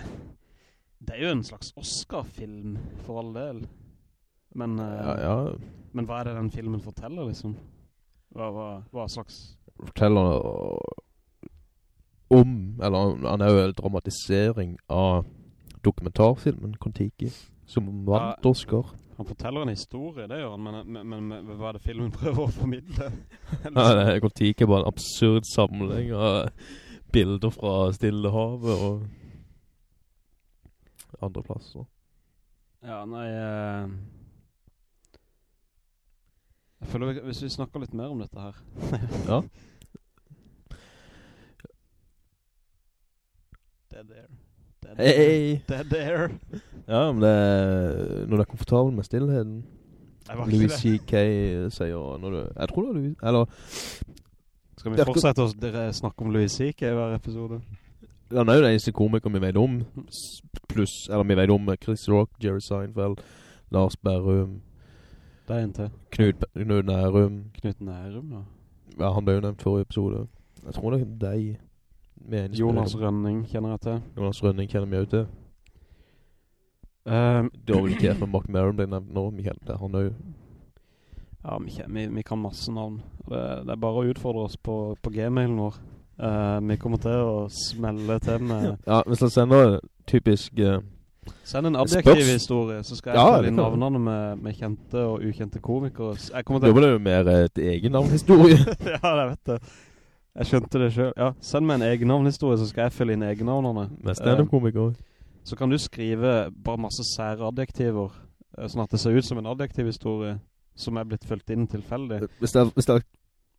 det er jo en slags Oscar-film, for all del. Men, eh, Ja, ja. men hva er det den filmen forteller, liksom? Hva, hva, hva slags... Forteller om, eller han- er jo en dramatisering av dokumentarfilmen Kon-Tiki, som vant Ja. Oscar. Han forteller en historie, det gjør han, men, men, men, men hva er det filmen prøver å formidle? Ja, Kon-Tiki er bare en absurd samling av bilder fra Stillehavet og andre plasser. Ja, nei eh, Jeg føler vi, hvis vi snakker litt mer om dette her Ja. Dead air Dead Hei! Dead air Ja, men det er, når du er komfortabel med stillheten, Louis C.K. sier når du, jeg tror det er Louis, eller, Skal vi fortsette å snakke om Louis C.K. i hver episode? han er jo den eneste komikeren vi vet om, s- pluss, eller vi vet om Chris Rock, Jerry Seinfeld, Lars Berrum, Det er en til. Knut, Knut Nærum, Knut Nærum, ja. Ja, han ble jo nevnt forrige episode. Jeg tror det er deg. Jonas Rønning kjenner jeg til. Jonas Rønning kjenner vi jo til. Um, du har vel ikke for Mark Merrum ble nevnt nå, vi kjenner er Han jo, Ja, vi, vi, vi kan masse navn. Det, det er bare å utfordre oss på, på gmailen vår. Uh, Vi kommer til å smelle til med ja, hvis han sender typisk, eh, Send en Spørs- adjektiv historie, så skal jeg Ja, følge inn navnene med, med kjente og ukjente komikere. Jeg kommer til blir det jo mer et egennavnhistorie. Ja, jeg vet det. Jeg skjønte det selv. Ja, send meg en egennavnhistorie, så skal jeg fylle inn egennavnene. Med stand-up-komiker. Eh, så kan du skrive bare masse sære adjektiver, eh, sånn at det ser ut som en adjektivhistorie som er blitt fylt inn tilfeldig. Hvis det, hvis det,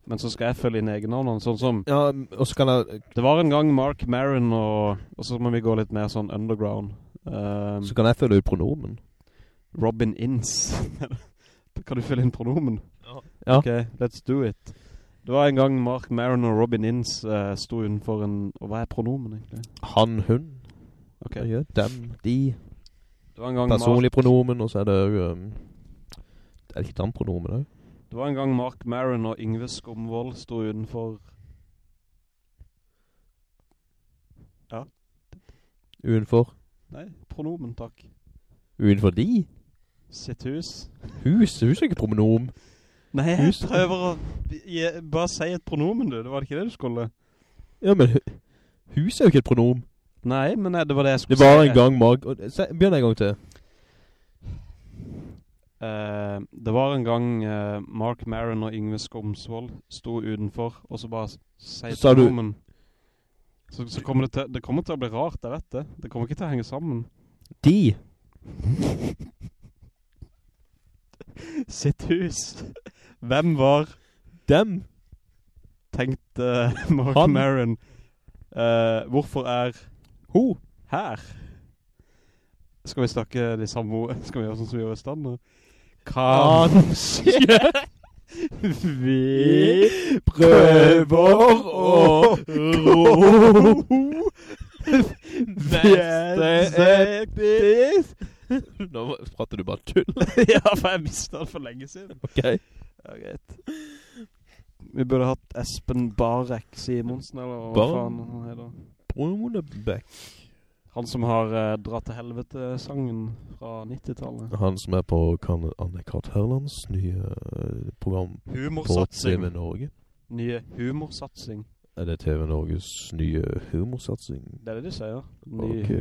Men så skal jeg følge inn egennavnene, sånn som... ja, og så kan jeg, Det var en gang Mark Maron, og, og så må vi gå litt mer sånn underground. Um, så kan jeg følge ut pronomen. Robin Inns. kan du fylle inn pronomen? Ja. Ok, let's do it. Det var en gang Mark Maron og Robin Inns uh, sto utenfor en... Og hva er pronomen egentlig? Han, hun. Ok. Ja, dem, de. Det var en gang Personlig Mark, pronomen, og så er det jo... Um, det er ikke den pronomen, da. Det var en gang Mark Maron og Yngve Skomvold sto utenfor... Utenfor. Nei, pronomen, takk. Utenfor de? Sitt hus. Hus, hus er ikke pronom. Nei, jeg Hus. prøver å... Jeg, Bare si et pronomen, du. Det var ikke det du skulle. Ja, men hus er jo ikke et pronom. Nei, men nei, det var det jeg skulle si. Det var si. en gang Mark... se- Begynn en gang til. Uh, det var en gang uh, Mark Maron og Yngve Skomsvold sto utenfor, og så bare sier Sa du- pronomen. Så, så kommer det til, det kommer til å bli rart, jeg vet det. Det kommer ikke til å henge sammen. De. Sitt hus. Hvem var, Dem. tenkte Mark Han. Maron, Uh, hvorfor er Ho. her? Skal vi snakke de samme ordene? Skal vi gjøre sånn som vi gjør i stand nå? Kanskje vi prøver å ro Neste Bestetis Nå prater du bare tull. Ja, for jeg mistet den for lenge siden Ok. Ja, greit Vi burde hatt Espen Barek Simonsen Eller hva faen han heter Brunebæk. Han som har uh, dratt til helvete sangen fra 90-tallet Han som er på kan Anne-Kart Herlands nye eh, program på TV Norge. Nye humorsatsing Er det TV Norges nye humorsatsing? Det er det de sier Ny Ok.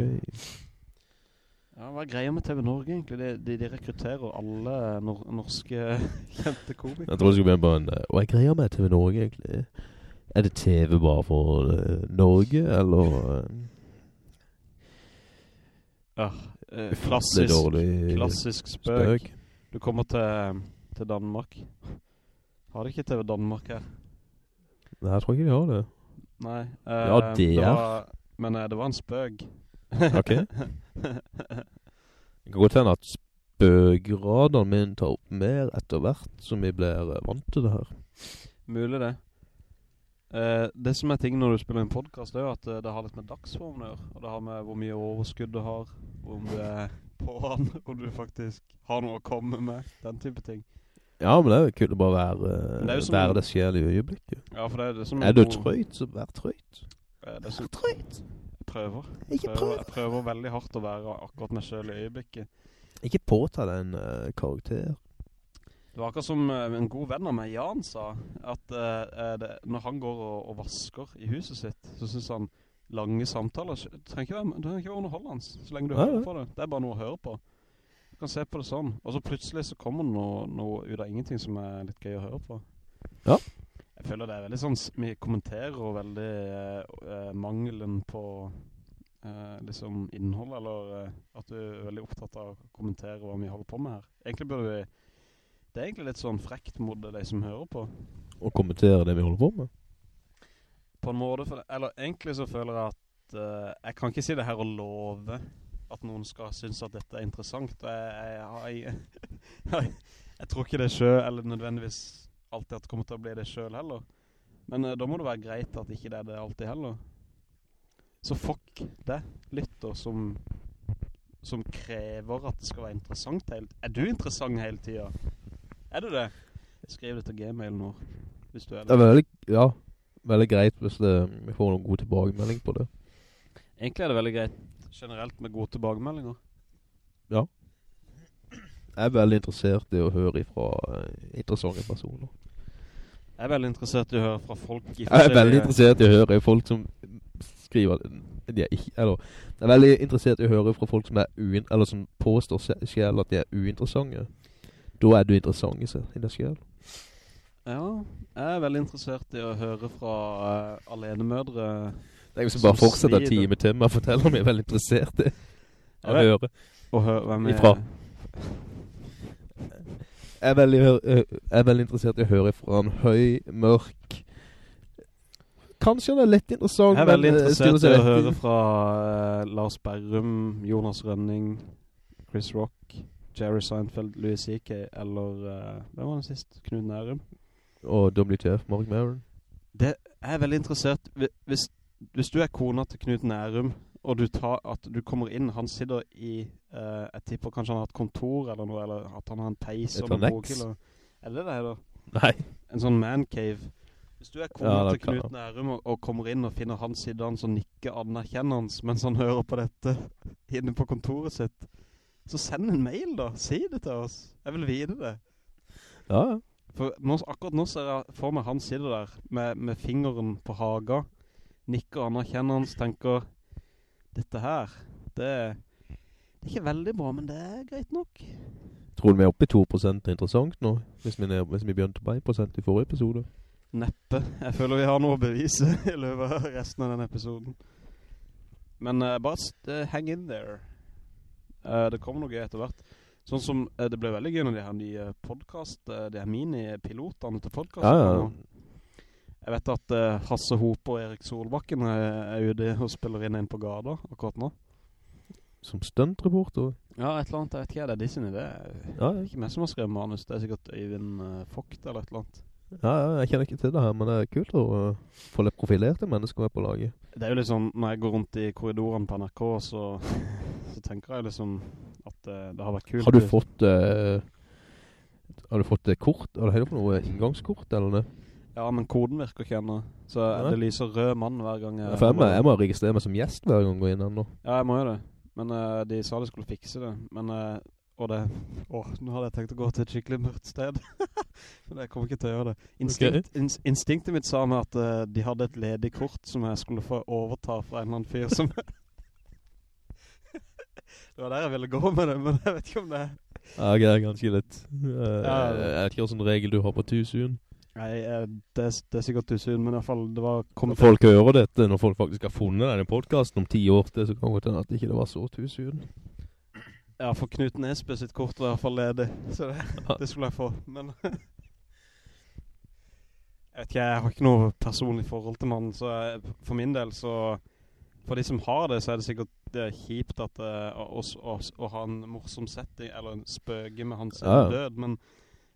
Ja, hva er greia med TV Norge egentlig? De, de, de rekrutterer alle nor norske kjente komikere. Jeg tror det skulle bli en... eh, Hva er greia med TV Norge egentlig? Er det TV bare for uh, Norge, eller... Ja, eh, klassisk, dårlig klassisk spøk. spøk? Du kommer til, til Danmark. Har de ikke TV Danmark her? Nei, jeg tror ikke de har det. Nei. Ja, eh, det er. var- Men eh, det var en spøk. Ok. Det kan godt hende at spøkradene min tar opp mer etter hvert som vi blir eh, vant til det her. Mulig det. Eh, det som er ting når du spiller en podcast er jo at uh, det har litt med dagsform å gjøre. Og det har med hvor mye overskudd du har, om du er på han, om du faktisk har noe å komme med, den type ting. Ja, men det er jo kult å bare være, uh, det som- være det sjel i øyeblikket. Ja, for det er det som Er du god- trøyt, så vær trøyt. Vær det som, trøyt. jeg prøver. Jeg prøver. Jeg prøver veldig hardt å være akkurat meg selv i øyeblikket. Ikke påta deg en eh, karakter. Det var akkurat som eh, en god venn av meg, Jan, sa, at eh, det, når han går og, og vasker i huset sitt, så synes han lange samtaler, det trenger ikke være, trenger ikke være underholdende, så lenge du Ja, hører på det. Det er bare noe å høre på. Du kan se på det sånn, og så plutselig så kommer det noe, noe ut av ingenting som er litt gøy å høre på. Ja. Jeg føler det er veldig sånn, vi kommenterer og veldig eh, mangelen på Uh, liksom innhold, eller uh, at du er veldig opptatt av å kommentere hva vi holder på med her. Egentlig burde vi det er egentlig litt sånn frekt mot de som hører på. Og kommentere det vi holder på med. På en måte, for, eller egentlig så føler jeg at uh, jeg kan ikke si det her og love at noen skal synes at dette er interessant. Jeg, jeg, jeg, jeg, tror ikke det selv, eller nødvendigvis alltid at det kommer til å bli det selv heller. Men uh, da må det være greit at ikke det er det alltid heller. Så fuck det, lytter, som, som krever at det skal være interessant hele Er du interessant hele tiden? Er du det? Skriv det til Gmail nå, hvis du er Det er veldig, ja, veldig greit hvis det, vi får noen god tilbakemelding på det. Egentlig er det veldig greit generelt med gode tilbakemeldinger. Ja. Jeg er veldig interessert i å høre fra interessante personer. Jeg er veldig interessert i å høre fra folk i Jeg er veldig interessert i å høre folk som skriver de er ikke, eller jeg er veldig interessert i å høre fra folk som er uin, eller som påstår selv at de er uinteressante. Da er du interessant i deg selv. Ja, jeg er veldig interessert i å høre fra uh, alenemødre. Det er jo Som bare fortsetter time til med å fortelle om jeg er veldig interessert i å høre. Og hør, hvem er... Ifra. Jeg er veldig, jeg er veldig interessert i å høre fra en høy, mørk Kanskje han er litt interessant Jeg er veldig øh, interessert i å høre fra uh, Lars Berrum, Jonas Rønning, Chris Rock, Jerry Seinfeld, Louis C.K. eller uh, hvem var den sist? Knut Nærum. Og WTF, Mark Maron Det er veldig interessert hvis, hvis du er kona til Knut Nærum og du tar at du kommer inn han sitter i uh, jeg tipper kanskje han har et kontor eller noe eller at han har en peis Et annex. er det det heter? Nei en sånn man cave hvis du er kona Ja, til Knut Nærum og, og kommer inn og finner han sittende og nikker anerkjennende mens han hører på dette inne på kontoret sitt så send en mail da, si det til oss jeg vil vite det Ja, ja for nå, akkurat nå ser jeg for meg han sitter der med, med fingeren på haga, nikker anerkjennende, tenker, dette her, det, det er ikke veldig bra, men det er greit nok. Tror du vi er oppe i 2% interessant nå? Hvis vi, er, hvis vi begynte på 1% i forrige episode? Neppe. Jeg føler vi har noe å bevise i løpet av resten av denne episoden. Men uh, bare eh, hang in there. Eh, det kommer noe etter hvert. Sånn som, eh, det ble veldig gøy når de her nye podcast, eh, de her mini-pilotene til podcast. Ja, ja. Jeg vet at uh, Hasse Hope og Erik Solbakken er, er ute og spiller inn en på gata akkurat nå. som stuntreporter. Ja, et eller annet, jeg vet ikke, det er de sin idé. Ja, Det ja. er ikke meg som har skrevet manus, det er sikkert Øyvind uh, Fogt eller et eller annet. Ja, ja, jeg kjenner ikke til det her, men det er kult å uh, få litt profilerte mennesker med på laget. Det er jo litt sånn, når jeg går rundt i korridoren på NRK, så, så tenker jeg liksom at eh, det har vært kult. Har du fått, uh, har du fått uh, kort, har du heller på noe inngangskort eller noe? Ja, men koden virker ikke ennå. Så Ja. det lyser rød mann hver gang jeg... For jeg må, jeg må registrere meg som gjest hver gang jeg går inn ennå. Ja, jeg må jo det. Men uh, de sa de skulle fikse det. Men, Uh, og det... Åh, nå hadde jeg tenkt å gå til et skikkelig mørkt sted. Men jeg kommer ikke til å gjøre det. Instinkt, ins instinktet mitt sa meg at uh, de hadde et ledig kort som jeg skulle få overta fra en eller annen fyr som... det var der jeg ville gå med det, men jeg vet ikke om det... Ja, det er ganske litt. Ja. jeg vet ikke hvilken regel du har på tusen. Nei, eh, det, er- det er sikkert tusen, men i hvert fall det var... Når folk hører dette, når folk faktisk har funnet denne podcasten om ti år til, så kan det hende at ikke var så tusen. Ja, for Knut Nesbø sitt kort var i hvert fall ledig, så det, det skulle jeg få, men... jeg vet ikke, jeg har ikke noe personlig forhold til mannen, så jeg, for min del så... For de som har det, så er det sikkert det er kjipt at, uh, å, å, å ha en morsom setting, eller en spøke med hans Ja, død, men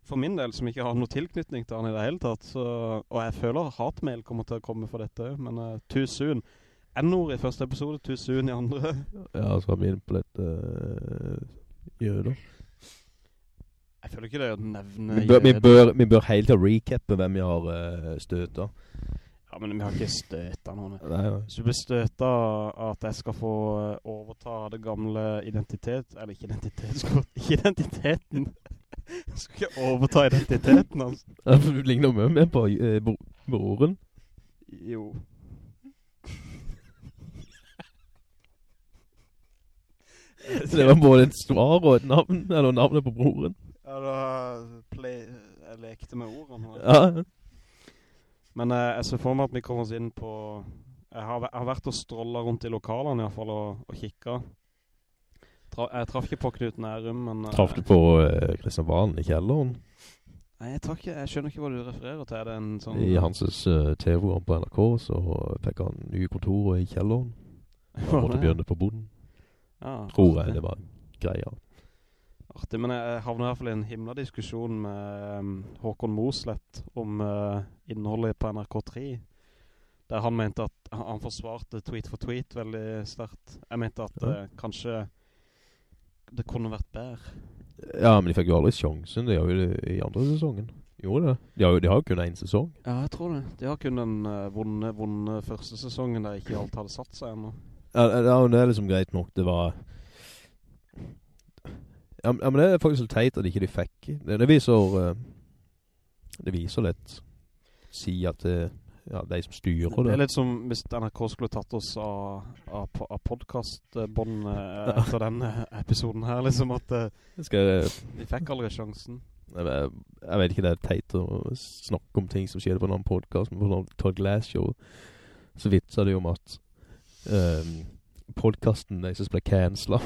for min del, som ikke har noe tilknytning til han i det hele tatt, så, og jeg føler hatmail kommer til å komme for dette, men uh, too soon. N-ord i første episode, too soon i andre. Ja, så har vi inn på litt uh, jøder. Jeg føler ikke det er å nevne... Vi bør, vi bør, vi bør helt til å recappe hvem vi har uh, støtet. Ja, men vi har ikke støtet noen. Nei, nei. Hvis du blir at jeg skal få eh, overta det gamle identitet, eller ikke identitetskort, ikke identiteten. Jeg skal ikke overta identiteten altså. Ja, for Du ligner med mer på eh, bro broren. Jo. Så det var både et svar og et navn, eller navnet på broren. Ja, da play, jeg lekte med ordene. Ja, Ja, Men eh, jeg ser for meg at vi kommer oss inn på... Jeg har, jeg har vært og strålet rundt i lokalene i hvert fall og, og kikket. Tra, jeg traff ikke på Knut Nærum, men... eh, traff du på uh, Kristian Valen i kjelleren? Nei, jeg, ikke, jeg skjønner ikke hva du refererer til. Er det en sånn... I hanses uh, TV-program på NRK, så fikk han nye kontorer i kjelleren. Han måtte begynne på boden. Ja, Tror jeg det var greia. Artig, men jeg, havner i hvert fall i en himla diskusjon med um, Håkon Moslett om uh, innholdet på NRK3. Der han mente at han, forsvarte tweet for tweet veldig sterkt. Jeg mente at Ja. uh, kanskje det kunne vært bedre. Ja, men de fikk jo aldri sjansen, det gjør jo det i andre sesongen. Gjorde det? De har jo, de har jo kun en sesong. Ja, jeg tror det. De har kun den uh, vonde, vonde første sesongen der ikke alt hadde satt seg ennå. Ja, ja, det er liksom greit nok, det var... Ja, men det er faktisk litt teit at ikke de fikk. Det, det viser... eh, det viser litt si at det, ja, de som styrer Det det. er litt som hvis NRK skulle tatt oss av, av, av podcastbånd uh, etter denne episoden her, liksom at uh, Skal de fikk aldri sjansen. jeg, jeg vet ikke, det er teit å snakke om ting som skjer på en annen podcast, men på sånn Todd Glass show, så vitser det jo om at um, podcasten deres ble cancela.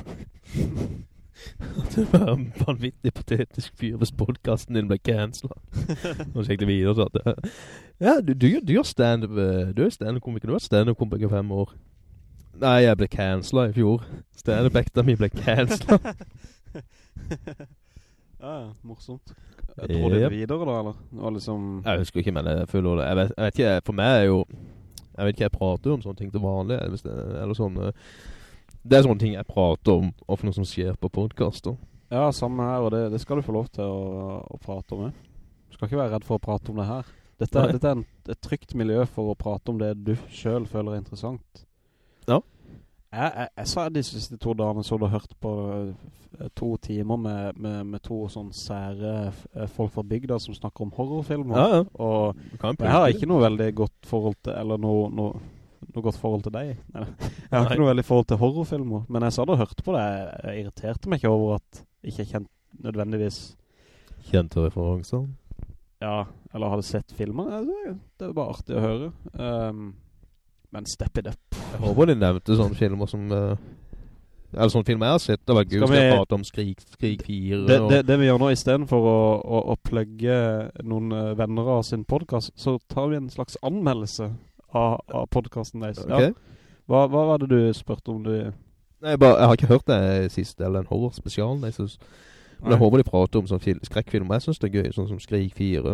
det var en vanvittig patetisk fyr hvis podcasten din ble cancela. Nå sjekket jeg videre så at Ja, du, du, du gjør stand-up eh, Du er stand-up-komiker, du har vært stand-up-komiker i fem år. Nei, jeg ble cancela i fjor. Stand-up-ekta mi ble cancela. ja, ja, morsomt. Tror du det Yep. videre da, eller? Det liksom... Jeg husker ikke, men jeg føler det. Jeg vet, jeg vet ikke, for meg er jo Jeg vet ikke, jeg prater jo om sånne ting til vanlig. Eller sånn eh, Det er sånne ting jeg prater om, og for noe som skjer på podcaster. Ja, samme her, og det, det skal du få lov til å, å prate om. Jeg. Du skal ikke være redd for å prate om det her. Dette, dette er en, et trygt miljø for å prate om det du selv føler er interessant. Ja. Jeg, jeg, jeg sa de siste to dagene så du har hørt på eh, to timer med, med, med to sånn sære eh, folk fra bygda som snakker om horrorfilmer. Ja, ja. Og Og jeg har ikke noe veldig godt forhold til, eller noe, noe, noe godt forhold til deg. Nei, jeg har ikke noe veldig forhold til horrorfilmer, men jeg sa hørt hørte på det, jeg, irriterte meg ikke over at jeg ikke kjent nødvendigvis, Kjente referanser. ja, eller hadde sett filmer. Det, var er bare artig å høre. Um, men step it up. Jeg håper de nevnte sånne filmer som uh, Eller sånne filmer jeg har sett. Det var gøy Skal å vi- prate om Skrik, Skrik 4. Det, det, det vi gjør nå, i stedet for å, å, å plugge noen eh, venner av sin podcast, så tar vi en slags anmeldelse av, av podcasten deres. Ja. Hva, hva var det du spurte om du... Nei, jeg, bare, jeg har ikke hørt det siste, eller en horror-spesial. Jeg, synes, men jeg håper de prater om sånn fil- skrekkfilm. Jeg synes det er gøy, sånn som Skrig 4.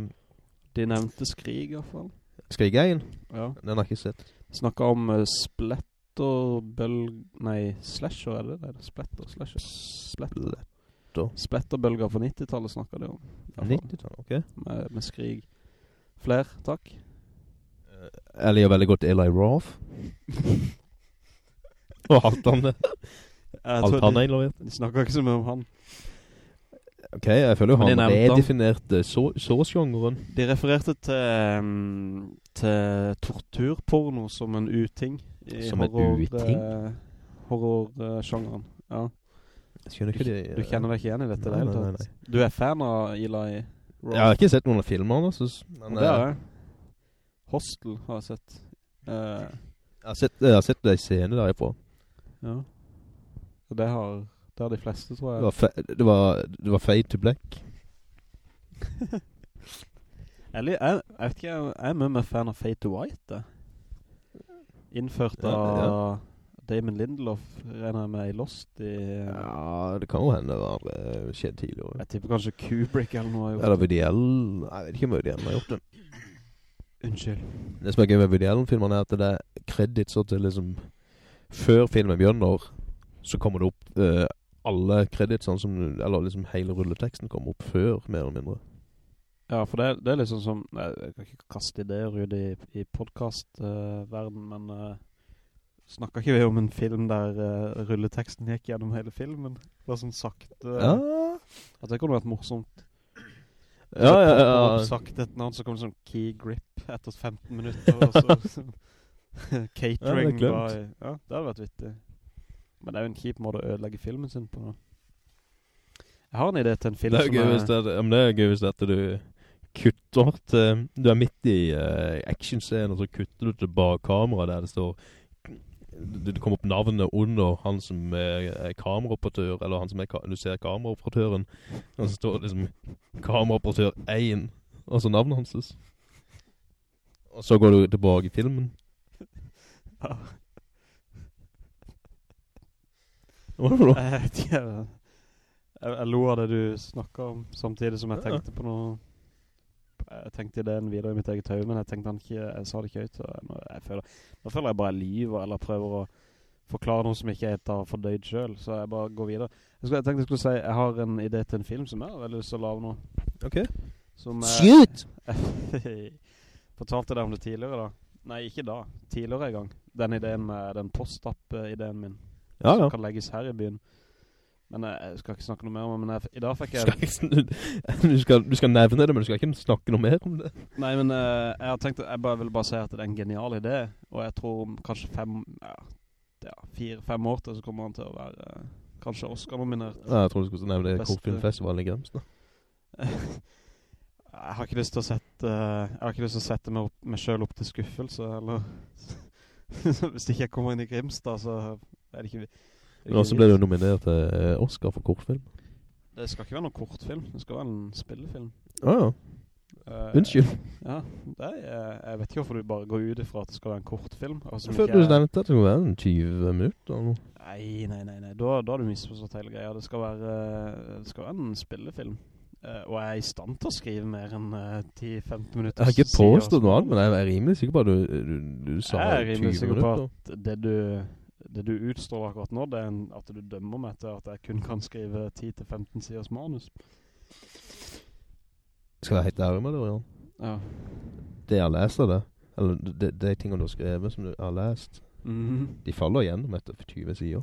De nevnte Skrig i hvert fall. Skrig 1? Ja. Den har jeg ikke sett. Snakket om uh, splatterbølg... Nei, slasher er det det? Splatter, slasher. Splatter. Splatter. Splatterbølger på 90-tallet snakket de om. i hvert fall. 90-tallet, ok. Med, med Skrig. Fler, takk. Jeg liker veldig godt Eli Roth. Og alt han det. Alt han er involvert. de snakker ikke så mye om han. Ok, jeg føler jo han redefinerte så- sårsjongeren. De refererte til, um, til torturporno som en uting. i Som en horror, uting? eh, Horrorsjangeren. ja. Jeg skjønner ikke de... Du kjenner deg ikke igjen i dette Nei, nei, nei. Du er fan av Eli Roth? Jeg har ikke sett noen av filmene, synes. Men, det er eh, jeg. Hostel har jeg sett. Uh, jeg, har sett, jeg har sett det i scene derifra. ja. Og det har, det har de fleste, tror Det jeg. var, fe det var, det var Fade to Black. Eller, jeg, jeg vet ikke, jeg er mye mer fan av Fade to White, det. Innført Ja, av Damon Lindelof, regner jeg med i Lost i... Ja, det kan jo hende det var eh, skjedd tidligere. Jeg tipper kanskje Kubrick eller noe har gjort Eller VDL, Woody Allen. Jeg vet ikke om Woody Allen har gjort det. Unnskyld. Det som er gøy med Woody Allen-filmerne er at det er kreditser til liksom Før filmen begynner Så kommer det opp uh, Alle kreditsene som Eller liksom hele rulleteksten kommer opp før Mer eller mindre Ja, for det, det er liksom som... Nei, jeg kan ikke kaste ideer ut i, i podcast-verden, men uh, snakker ikke vi om en film der uh, rulleteksten gikk gjennom hele filmen? Bare sånn sakte... Ja At det kunne vært morsomt. Ja, ja, ja. Sakte et navn, så kom det sånn key grip etter 15 minutter, og så... catering Ja, var Ja, det hadde vært vittig. Men det er jo en kjip måte å ødelegge filmen sin på. da. Jeg har en idé til en film som er hvis det, er- men det er gøy hvis det er at du kutter til Du er midt i uh, actionscenen Og så kutter du til bakkamera Der det står det, det kommer opp navnet under han som er, er kameraoperatør Eller han som er, du ser kameraoperatøren Og så står det liksom Kameraoperatør 1 Og så navnet hans Og så går du tilbake i filmen Ja. Hva er det for? Jeg vet ikke. Jeg, jeg lo av det du snakket om, samtidig som jeg tenkte på noe... Jeg tenkte ideen videre i mitt eget høy, men jeg tenkte han ikke, jeg sa det ikke høyt. Nå, føler, nå føler jeg bare jeg lyver, eller prøver å forklare noe som ikke jeg helt har fordøyd selv, så jeg bare går videre. Jeg, skulle, jeg tenkte jeg skulle si, jeg har en idé til en film som jeg har veldig lyst til å lave nå. Ok Som jeg, Shoot! fortalte deg om det tidligere da. Nei, ikke da. Tidligere en gang. Den ideen med den post-app-ideen min. Ja, ja Som kan legges her i byen. Men jeg, jeg skal ikke snakke noe mer om det, men jeg, i dag fikk jeg... skal, ikke, du, skal, du skal nevne det, men du skal ikke snakke noe mer om det. Nei, men uh, jeg har tenkt, jeg bare vil bare si at det er en genial idé, og jeg tror om kanskje fem, ja, ja fire, fem år til så kommer han til å være uh, kanskje Oscar-nominert. Ja, jeg tror du skulle nevne det Kortfilmfestivalen i Grimstad. jeg har ikke lyst til å sette, uh, jeg har ikke lyst til å sette meg, opp, meg selv opp til skuffelse, eller hvis ikke jeg kommer inn i Grimstad, så er det ikke... Men også ble du nominert til eh, Oscar for kortfilm. Det skal ikke være noen kortfilm, det skal være en spillefilm. Ah. Eh, Unnskyld. Ja, er, jeg, vet ikke hvorfor du bare går ut ifra at det skal være en kortfilm. Altså, Jeg følte du nevnte at det skulle være en 20 minutter eller noe. Nei, nei, nei, nei. Da, da har du misforstått hele greia. Det skal være, det skal være en spillefilm. Uh, og jeg er i stand til å skrive mer enn uh, 10-15 minutter. Jeg har ikke påstått noe annet, men jeg er rimelig sikker på at du, du, du sa Jeg er rimelig sikker på at det du, det du utstråler akkurat nå, det er en, at du dømmer meg til at jeg kun kan skrive 10-15 siders manus. Skal jeg være helt ærlig med det, Orion? Ja. Det jeg leser det, eller de, de tingene du har skrevet som du har lest, Mhm. de faller gjennom etter 20 sider.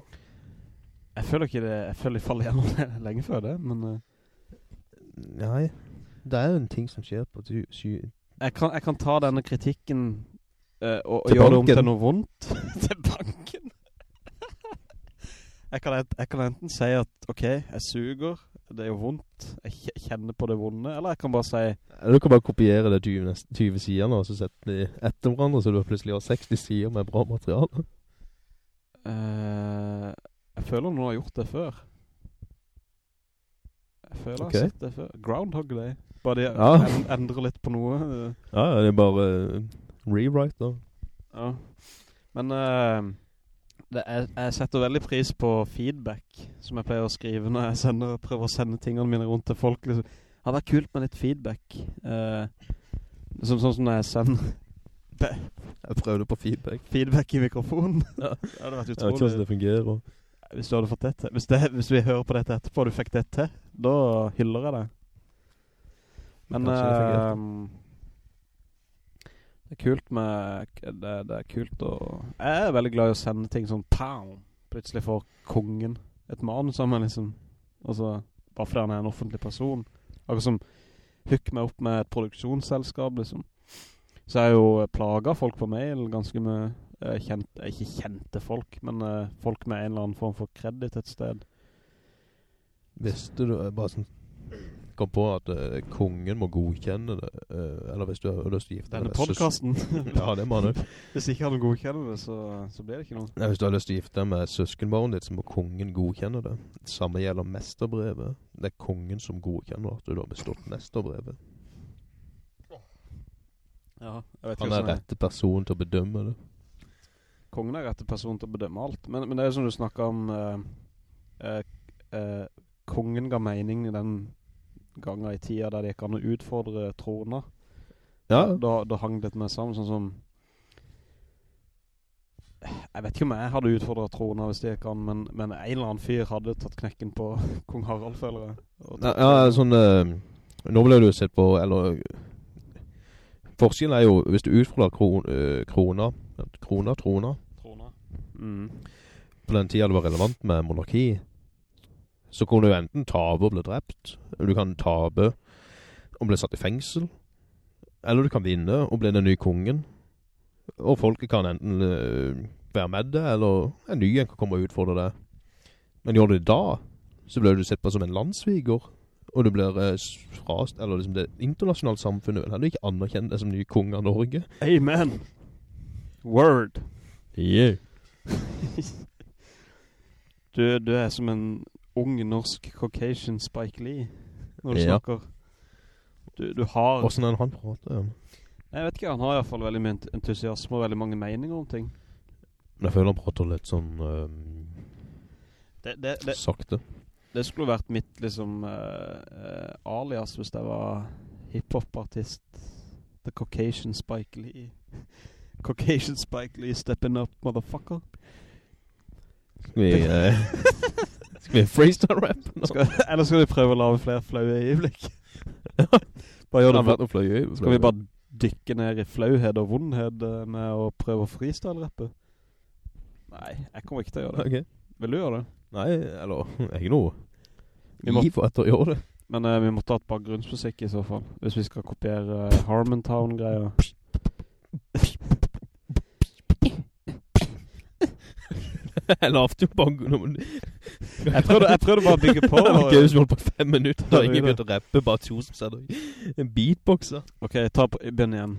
Jeg føler ikke det, jeg føler de faller gjennom lenge før det, men... Uh. Nei, det er jo en ting som skjer på 20... Jeg kan, jeg kan ta denne kritikken uh, og, og gjøre det om til noe vondt. til. Jeg, kan, jeg kan enten si at, ok, jeg suger, det er jo vondt, jeg kjenner på det vonde, eller jeg kan bare si, Du kan bare kopiere det 20, 20 sider nå, og så sette de etter hverandre, så du plutselig har 60 sider med bra materiale. uh, jeg føler noen har gjort det før. Jeg føler okay. jeg har sett det før. Groundhog Day. Bare de Ja. en, endrer litt på noe. Ja, det er bare uh, rewrite da. Ja. Men eh, det jeg, jeg setter veldig pris på feedback, som jeg pleier å skrive når jeg sender, prøver å sende tingene mine rundt til folk. Liksom. Det hadde vært kult med litt feedback. Eh, som, sånn som når jeg sender det, Jeg prøvde på feedback. feedback i mikrofonen. Ja. det hadde vært utrolig. Jeg vet ikke hvordan det fungerer. Hvis du hadde fått dette. Hvis, det, hvis vi hører på dette etterpå, og du fikk det til, da hyller jeg det. Men det er kult med det, det er kult å Jeg er veldig glad i å sende ting sånn pow Plutselig får kongen et manus av meg liksom Altså, Bare fordi han er en offentlig person Akkurat som Hook meg opp med et produksjonsselskap liksom Så jeg jo plaga folk på mail Ganske mye. eh, kjent, eh, Ikke kjente folk Men eh, folk med en eller annen form for kredit et sted Visste du, bare sånn, kom på at uh, kongen må godkjenne det, Uh, eller hvis du har lyst til å gifte deg Denne med podcasten Ja, det må jo. Hvis ikke han godkjenner det så, så blir det ikke noe Nei, hvis du har lyst til å gifte deg med søskenbarnet ditt, så må kongen godkjenne det. Samme gjelder mesterbrevet. Det er kongen som godkjenner at du har bestått mesterbrevet. Ja, Han er rette person til å bedømme det. Kongen er rette person til å bedømme alt. Men, men det er jo som du snakket om Uh, Kongen ga mening i den gangen i tida der det gikk an å utfordre troner. Ja, Da, da hang det med sammen sånn som Jeg vet ikke om jeg hadde utfordret troner hvis det gikk an, men, men en eller annen fyr hadde tatt knekken på Kong Harald, føler jeg. Ja, ja sånn eh, Nå ble du sett på Eller Forskjellen er jo Hvis du utfordrer kron, eh, krona Krona, trona troner. Mm. På den tida det var relevant med monarki Så kunne du enten tabe og bli drept Eller du kan tabe Og bli satt i fengsel Eller du kan vinne og bli den nye kongen Og folket kan enten eh, være med det Eller en ny en kan komme og utfordre det Men gjør du det da Så blir du sett på som en landsviger Og du blir eh, frast Eller liksom det internasjonale samfunnet vil heller ikke anerkjenne deg som ny konge av Norge Amen! Word! Yeah Du, du er som en ung norsk Caucasian Spike Lee Når du Ja. snakker du, du har Hvordan er han prater? om? Jeg vet ikke, han har i hvert fall veldig mye entusiasme Og veldig mange meninger om ting Men jeg føler han prater litt sånn um, Det, det, det, sakte det skulle vært mitt liksom uh, alias Hvis jeg var hiphop-artist The Caucasian Spike Lee Caucasian Spike Lee Stepping up, motherfucker Skal vi, eh, skal vi freestyle rap nå? skal, Eller skal vi prøve å lave flere flaue øyeblikk? Bare gjør det vært noe fløy Skal vi bare dykke ned i flauhet og vondhet eh, med å prøve å freestyle-rappe? Nei, jeg kommer ikke til å gjøre det. Okay. Vil du gjøre det? Nei, eller Jeg er ikke noe Vi må- få etter å gjøre det Men uh, vi må ta et bakgrunnsmusikk i så fall, hvis vi skal kopiere uh, Harmontown-greier. Jeg lavte jo bare noen Jeg prøvde, jeg prøvde bare å bygge på. Det var gøy hvis vi holdt på fem minutter Og ingen begynte å rappe Bare to som setter en beatboxer Ok, ta på, begynn igjen.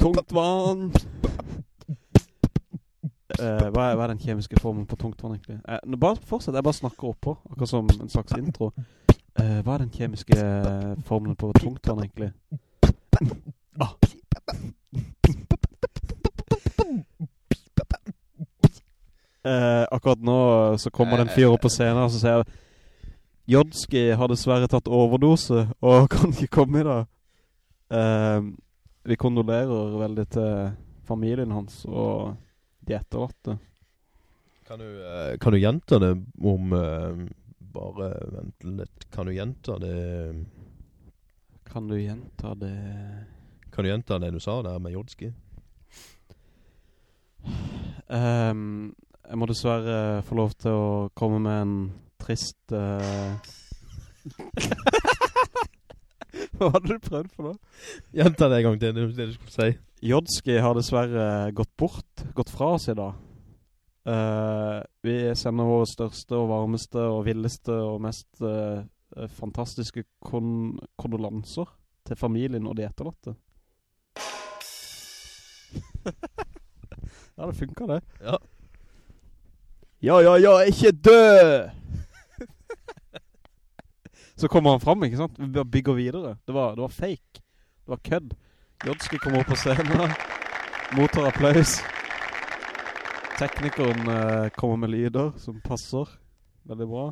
Tungt vann. Eh, hva, er, hva er den kjemiske formen på tungt vann egentlig? Eh, bare fortsett, jeg bare snakker oppå, akkurat som en slags intro. Eh, hva er den kjemiske formelen på tungt vann egentlig? Ah. Eh, akkurat nå så kommer det en fyr opp på scenen og så sier Jodski har dessverre tatt overdose og kan ikke komme i dag. Eh, vi kondolerer veldig til familien hans og de etterlatte. Kan du, eh, kan du gjenta det om eh, Bare vent litt Kan du gjenta det Kan du gjenta det? Kan du gjenta det du sa der med Jodski? Ehm, jeg må dessverre få lov til å komme med en trist uh... Hva hadde du prøvd for da? Gjenta det en gang til, det det du skulle si Jodski har dessverre gått bort, gått fra oss i dag. Uh, vi sender våre største og varmeste og villeste og mest eh, fantastiske kon kondolanser til familien og de etterlatte. ja, det funker det. Ja Ja, ja, ja, ikke dø! Så kommer han fram, ikke sant? Vi bare bygger videre. Det var, det var fake. Det var kødd. Jodski kommer opp på scenen, mottar applaus. teknikeren eh, kommer med lyder som passer veldig bra.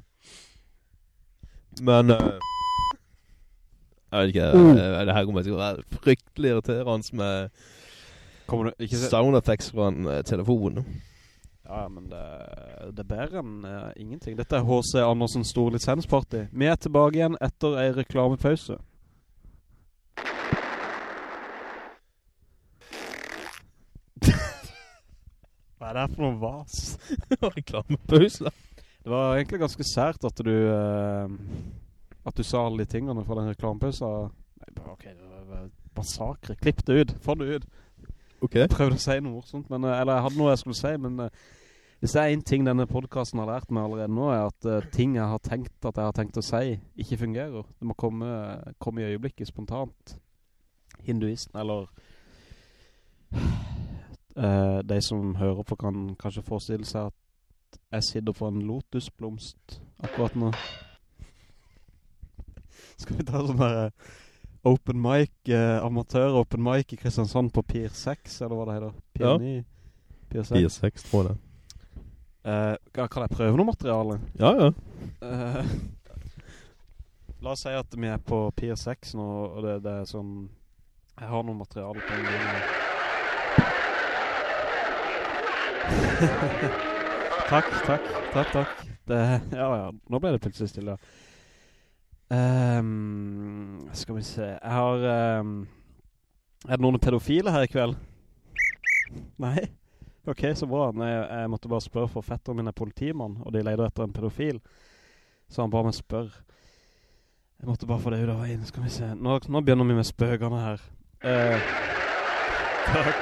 Men eh, Jeg vet ikke, Mm. eh, det her kommer til å være fryktelig irriterende med Kommer du ikke se? sound effects fra en uh, telefon. Ja, men det, det er bedre enn uh, ingenting. Dette er H.C. Andersen Stor Lisensparty. Vi er tilbake igjen etter en reklamepause. Hva er det her for noen vas? Reklamepause. Det var egentlig ganske sært at du uh, At du sa alle de tingene fra den reklamepausa. Nei, bare, ok, det var- massakre. Klipp det ut. Få det ut. Ok. Jeg prøvde å si noe morsomt, men, eh, eller jeg hadde noe jeg skulle si, men eh, hvis det er en ting denne podcasten har lært meg allerede nå, er at uh, ting jeg har tenkt at jeg har tenkt å si, ikke fungerer. Det må komme, komme i øyeblikket, spontant. Hinduisten, eller uh, de som hører på kan kanskje forestille seg at jeg sitter for en lotusblomst akkurat nå. Skal vi ta sånn der eh, open mic, amatør open mic i Kristiansand på Pier 6, eller hva det heter? Pier Ja. 9? Pier 6? Pier 6 tror jeg det. Kan kan jeg prøve noe materiale? Ja, ja. Uh, la oss si at vi er på Pier 6 nå, og det, det er sånn... Jeg har noe materiale på en gang. takk, takk, takk, takk. Det, ja, ja, nå ble det plutselig stille. Um, skal vi se, jeg har... Um, er det noen pedofile her i kveld? Nei? Ok, så bra. Nei, jeg måtte bare spørre for fetteren min er politimann, og de leder etter en pedofil. Så han ba meg spørre. Jeg måtte bare få det ut av veien, skal vi se. Nå, nå begynner vi med spøkene her. Eh, takk.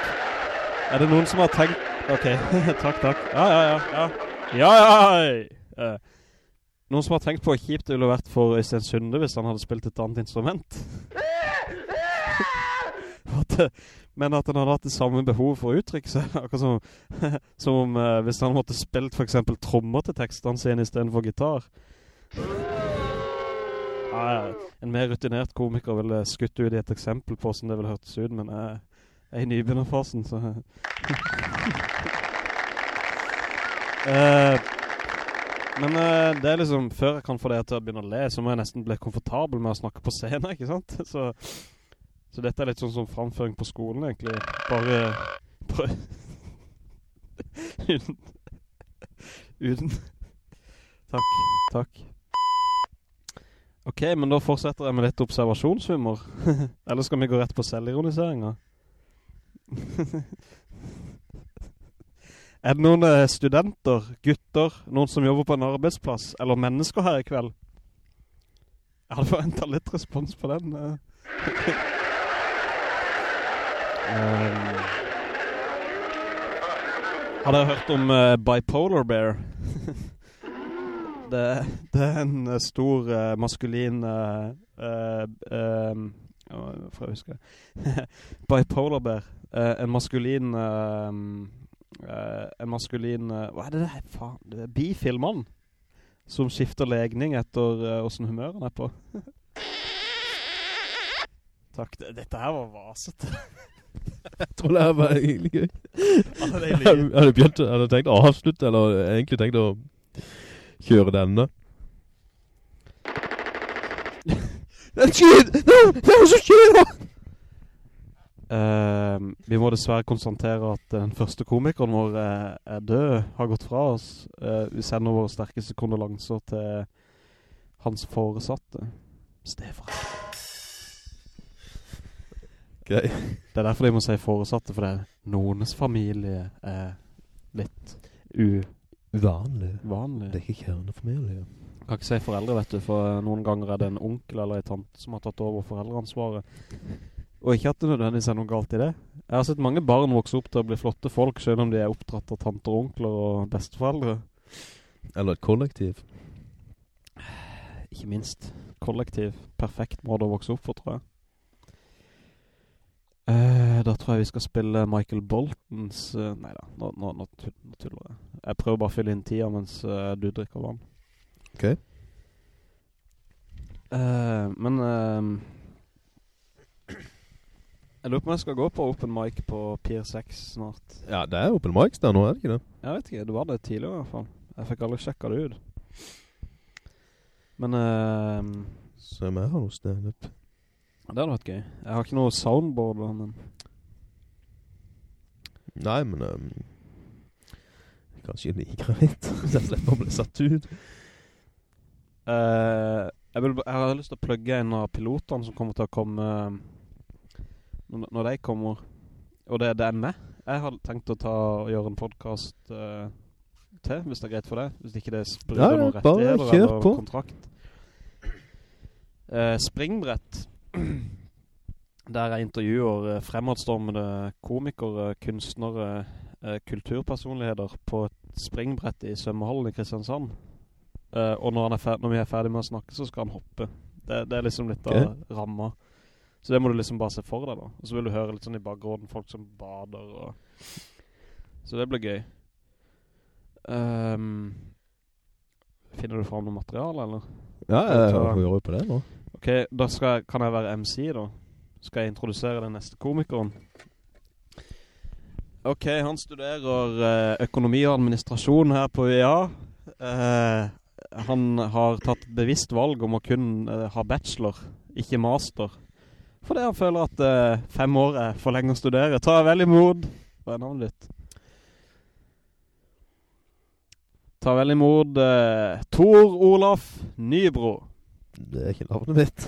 Er det noen som har tenkt... Ok, takk, takk. Ja, ja, ja, ja. Ja, ja! Eh, noen som har tenkt på hvor kjipt det ville vært for Øystein Sunde hvis han hadde spilt et annet instrument? at, men at han hadde hatt det samme behov for å uttrykke seg. Akkurat som, som om eh, hvis han måtte spilt for eksempel trommer til tekstene sine i stedet for gitar. Ja, en mer rutinert komiker ville skutt ut i et eksempel på hvordan det ville hørtes ut, men jeg, jeg er i nybegynnerfasen, så... Eh, men eh, det er liksom, før jeg kan få det til å begynne å le, så må jeg nesten bli komfortabel med å snakke på scenen, ikke sant? Så, så dette er litt sånn som framføring på skolen, egentlig. Bare... prøv. uten... uten... Takk, takk. Ok, men da fortsetter jeg med litt observasjonshumor. Eller skal vi gå rett på selvironiseringen? er det noen eh, studenter, gutter, noen som jobber på en arbeidsplass, eller mennesker her i kveld? Jeg hadde forventet litt respons på den. Um, har dere hørt om uh, Bipolar Bear? det, det er en eh, stor uh, maskulin uh, For å huske Bipolar Bear En maskulin En maskulin Hva er det der? Faen, det er bifilmann Som skifter legning etter åssen humøren er på Takk, dette her var vasete Jeg tror det her var egentlig gøy. Hadde begynt, jeg hadde tenkt å avslutte, eller egentlig tenkt å kjøre denne. Det er skjedd! det er så skjedd! Uh, vi må dessverre konstatere at den første komikeren vår er, er død, har gått fra oss. Uh, vi sender våre sterkeste kondolanser til hans foresatte, Stefan. Ok. Det er derfor de må si foresatte, for det er noens familie er litt uvanlig. Vanlig. Det er ikke kjernefamilie. Kan ikke si foreldre, vet du, for noen ganger er det en onkel eller en tante som har tatt over foreldreansvaret. Og ikke at det nødvendigvis er noe galt i det. Jeg har sett mange barn vokse opp til å bli flotte folk, selv om de er oppdratt av tanter, og onkler og besteforeldre. Eller et kollektiv. Ikke minst kollektiv. Perfekt måte å vokse opp for, tror jeg. Eh, da tror jeg vi skal spille Michael Boltons... eh, nei da, nå, nå, nå, tuller jeg. Jeg prøver bare å fylle inn tida mens uh, du drikker vann. Ok. Men... eh, Jeg lurer på om jeg skal gå på open mic på Pier 6 snart. Ja, det er open mics der nå, er det ikke det? Jeg vet ikke, det var det tidligere i hvert fall. Jeg fikk aldri sjekket det ut. Men uh, Så vi har noe stand-up. Det hadde vært gøy. Jeg har ikke noe soundboard men... Nei, men um, kanskje like greit. Så jeg slipper å bli satt ut. Uh, jeg, vil, jeg har lyst til å plugge en av pilotene som kommer til å komme når, når de kommer. Og det er den med. Jeg har tenkt å ta og gjøre en podcast uh, til, hvis det er greit for deg. Hvis ikke det Ja, ja, noen rettigheter eller kontrakt. Uh, springbrett. Der jeg intervjuer eh, fremadstormende komikere, kunstnere, eh, kulturpersonligheter på et springbrett i svømmehallen i Kristiansand. Eh, og når, han er fer- når vi er ferdig med å snakke, så skal han hoppe. Det, det er liksom litt av ramma. Så det må du liksom bare se for deg da. Og så vil du høre litt sånn i bakgrunnen folk som bader og... Så det blir gøy. Um, finner du fram noe materiale, eller? Ja, jeg Så- hører jo på det nå. Ok, da jeg, kan jeg være MC da. Skal jeg introdusere den neste komikeren. Ok, han studerer eh, økonomi og administrasjon her på UiA. Eh, han har tatt bevisst valg om å kun eh, ha bachelor, ikke master. Fordi han føler at eh, fem år er for lenge å studere. Ta vel imot. Hva er navnet ditt? Ta vel imot eh, Tor Olaf Nybro. Det er ikke navnet mitt.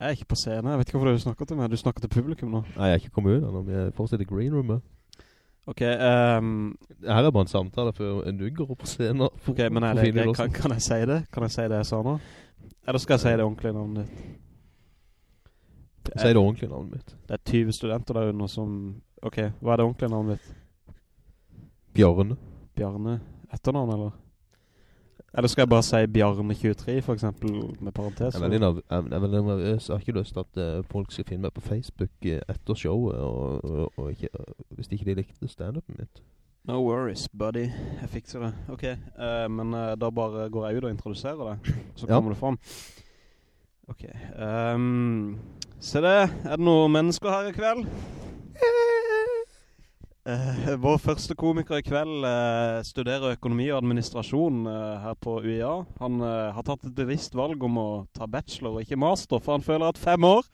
Jeg er ikke på scenen, jeg vet ikke hvorfor du snakker til meg. Du snakker til publikum nå. Nei, jeg er ikke kommet ut ennå, vi er fortsatt i green roomet. Ok, um, Her er bare en samtale før du går på scenen. for- ok, men det, fine kan, kan jeg si det? Kan jeg si det jeg sa nå? Eller skal jeg si det ordentlige navnet ditt? Si det ordentlige navnet mitt. Det er 20 studenter der under som... Ok, hva er det ordentlige navnet ditt? Bjarne. Bjarne etternavn, eller? Eller skal jeg bare si Bjarne23, for eksempel, med parentes? Jeg er veldig, nerv jeg er veldig nervøs. Jeg har ikke lyst til at uh, folk skal finne meg på Facebook eh, etter showet, og, og, og ikke, hvis ikke de likte stand-upen mitt. No worries, buddy. Jeg fikser det. Ok, uh, men da bare går jeg ut og introduserer deg, så Ja. kommer du fram. Ok, um, se det. Er det noen mennesker her i kveld? Eh, vår første komiker i kveld eh, studerer økonomi og administrasjon eh, her på UiA. Han eh, har tatt et bevisst valg om å ta bachelor og ikke master, for han føler at fem år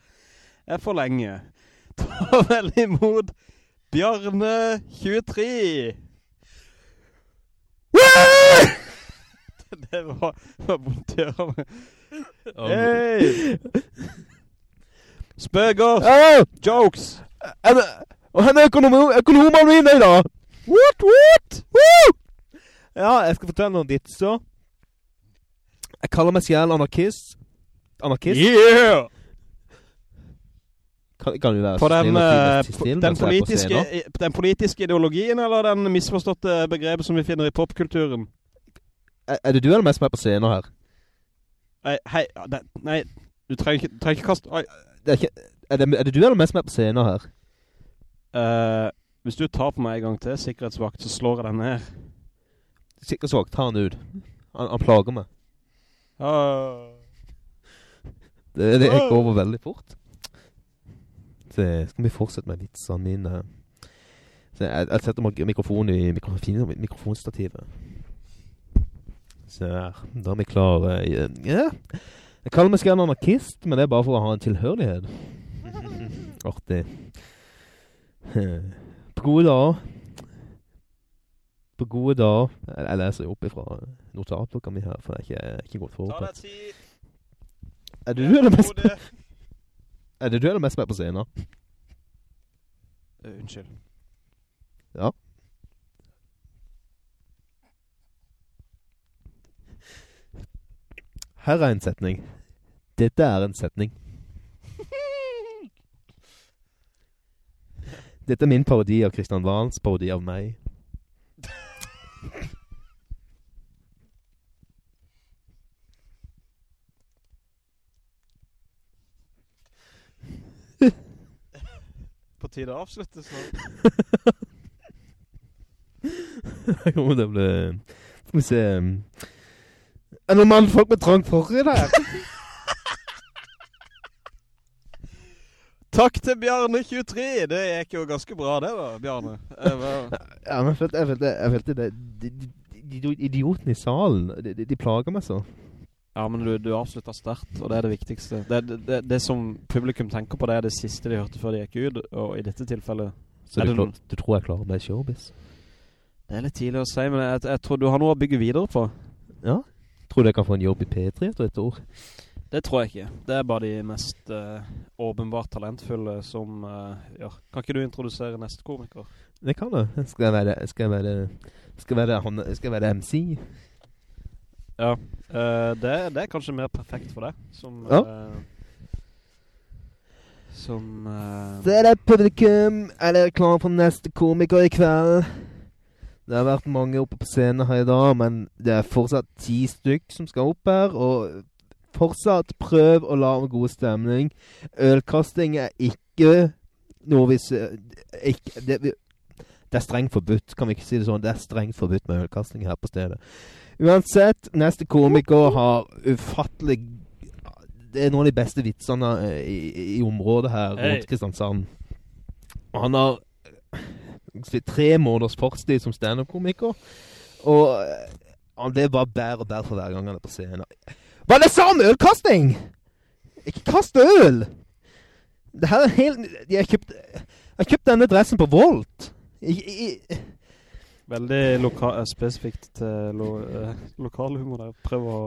er for lenge. Ta vel imot Bjarne 23! Det var, var vondt i ørene. Hei! Spøker! Jokes! Er det, og han er økonom, økonomeren min i dag! What, what? Woo! Ja, jeg skal fortelle noen så. Jeg kaller meg selv anarkist. Anarkist? Yeah! Kan, kan du være På den, snill eh, den, politiske, den politiske ideologien, eller den misforståtte begrepet som vi finner i popkulturen? Er, er det du eller meg som er på scenen her? Nei, hei, nei, du trenger ikke, trenger ikke kaste... Det er, ikke, er, det, er det du eller meg som er på scenen her? Eh, hvis du tar på meg en gang til, sikkerhetsvakt, så slår jeg deg ned. Sikkerhetsvakt, ta han ut. Han, han plager meg. Uh. Det, det gikk over veldig fort. Så skal vi fortsette med vitsene mine. Så jeg, jeg setter mikrofonen i mikrofon, mikrofonstativet. Se her, da er vi klare. Ja, jeg kaller meg skjern anarkist, men det er bare for å ha en tilhørighet. Artig. På gode dager. På gode dager. Jeg, leser jo opp ifra notatblokka mi her, for jeg er ikke, ikke godt forberedt. Er det du eller mest er det du eller mest er på scenen? Uh, unnskyld. Ja. Her er en setning. Dette er en setning. Dette er min parodi av Kristian Valens parodi av meg. På tide å avslutte snart. Her kommer det bli... Skal vi se... Er det noen mannfolk med trang forrige der? Takk til Bjarne23! Det gikk jo ganske bra det da, Bjarne. Ja, men jeg følte, jeg følte, jeg følte det, de, de, de idiotene i salen, de, de, de plager meg så. Ja, men du, du avsluttet sterkt, og det er det viktigste. Det, det, det, det som publikum tenker på, det er det siste de hørte før de gikk ut, og i dette tilfellet... Så du, klar, du tror jeg klarer meg showbiz? Det er litt tidlig å si, men jeg, jeg tror du har noe å bygge videre på. Ja? Tror du jeg kan få en jobb i P3 etter et år? Det tror jeg ikke. Det er bare de mest uh, åpenbart talentfulle som uh, gjør. Kan ikke du introdusere neste komiker? Det kan du. Skal jeg være, skal jeg være, skal jeg være, skal jeg være MC? Ja, uh, det, det er kanskje mer perfekt for deg. Som... Ja. som... det publikum. Er dere klare for neste komiker i kveld? Det har vært mange oppe på scenen her i dag, men det er fortsatt ti stykk som skal opp her, og fortsatt prøv å la om god stemning. Ølkasting er ikke noe hvis ikke, det, det er strengt forbudt, kan vi ikke si det sånn? Det er strengt forbudt med ølkasting her på stedet. Uansett, neste komiker har ufattelig Det er noen av de beste vitsene eh, i, i området her rundt hey. Kristiansand. Han har eh, tre måneders forstid som stand-up-komiker. Og det han blir bare bedre og bedre for hver gang han er på scenen. Hva er det samme ølkasting? Ikke kast øl! Det her er helt... Jeg har kjøpt, jeg har kjøpt denne dressen på Volt. I, i, Veldig loka eh, spesifikt til lo eh, lokalhumor der. Prøv å...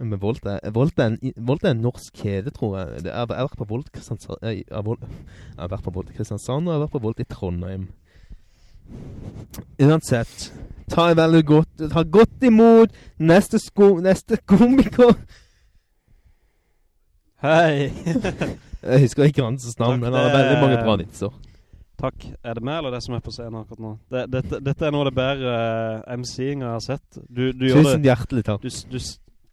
men Volt er, Volt, er en, Volt er en norsk kjede, tror jeg. Det er, jeg har vært på Volt Kristiansand, jeg, jeg, jeg har vært på Volt i Kristiansand, og jeg har vært på Volt i Trondheim. Uansett, ta veldig godt, tar godt imot neste, sko, neste komiker. Hei! Jeg husker ikke hans navn, men han har veldig mange bra vitser. Takk. Er det meg eller det som er på scenen akkurat nå? Det, dette, dette er noe av det bedre uh, MC-ing jeg har sett. Du, du Tusen hjertelig takk. Du, du,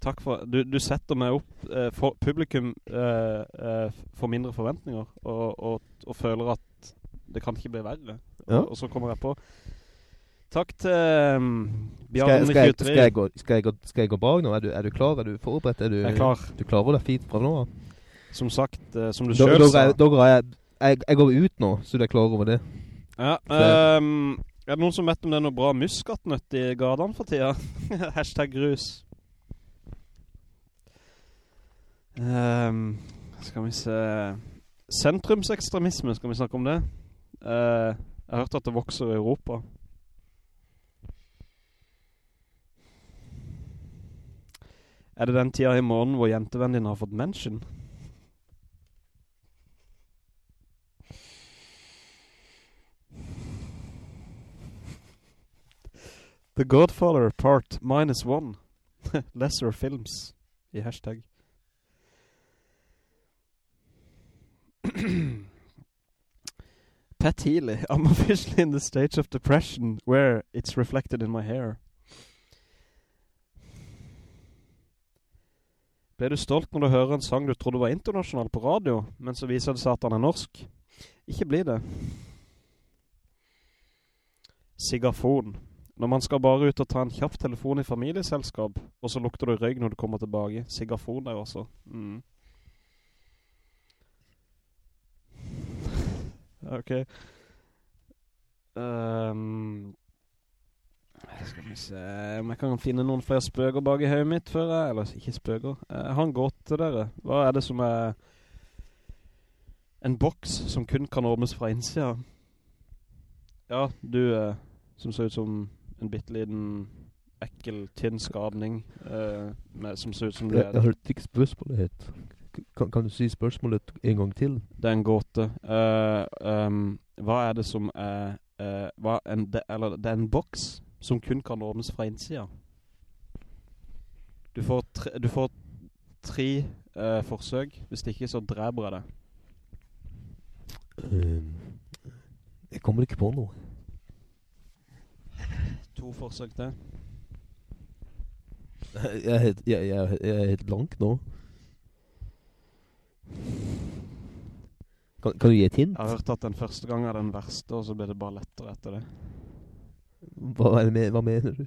takk for... Du, du setter meg opp... uh, for, publikum uh, eh, får mindre forventninger, og, og, og føler at det kan ikke bli verre. Ja. Og, og så kommer jeg på... Takk til Skal, jeg- Bjarne skal, jeg, skal, jeg gå, skal, jeg gå, skal jeg gå bak nå? Er du, er du klar? Er du forberedt? Er du, Jeg er klar. Du klarer det fint fra nå? Som sagt, uh, som du sjøl sa. da går jeg, jeg, jeg går ut nå, så du er klar over det. Ja, um, er det noen som vet om det er noe bra muskatnøtt i gatene for tida? Hashtag grus. Um, skal vi se... Sentrumsekstremisme, skal vi snakke om det? Uh, jeg har hørt at det vokser i Europa. Er det den tida i morgen hvor jentevennen din har fått mention? The Godfather Part Minus One. Lesser Films i hashtag. Pat Healy. I'm officially in the stage of depression where it's reflected in my hair. Ble du stolt når du hører en sang du trodde var internasjonal på radio, men så viser det seg at han er norsk? Ikke bli det. Sigafon. Når man skal bare ut og ta en kjapp telefon i familieselskap, og så lukter du røyk når du kommer tilbake. Sigafon der også. Mm. Ok. Ehm, skal vi se om jeg kan finne noen flere spøker bak i høyet mitt før jeg, eller ikke spøker. Jeg har en gåte til dere. Hva er det som er en boks som kun kan åpnes fra innsida? Ja, du eh, som ser ut som en bitteliten ekkel, tynn skadning eh, med, som ser ut som du er jeg hørte ikke spørsmålet helt. Kan, kan du si spørsmålet en gang til? Det er en gåte. Uh, um, hva er det som er... uh, en, det, eller det er en boks som kun kan åpnes fra innsida. Du får tre, du får tre uh, forsøk. Hvis det ikke så dreper jeg deg. Uh, jeg kommer ikke på noe. To forsøk til. Jeg helt, jeg, jeg, jeg er helt blank nå. Kan, kan du gi et hint? Jeg har hørt at den første gang er den verste, og så blir det bare lettere etter det. Hva, er det med, hva mener du?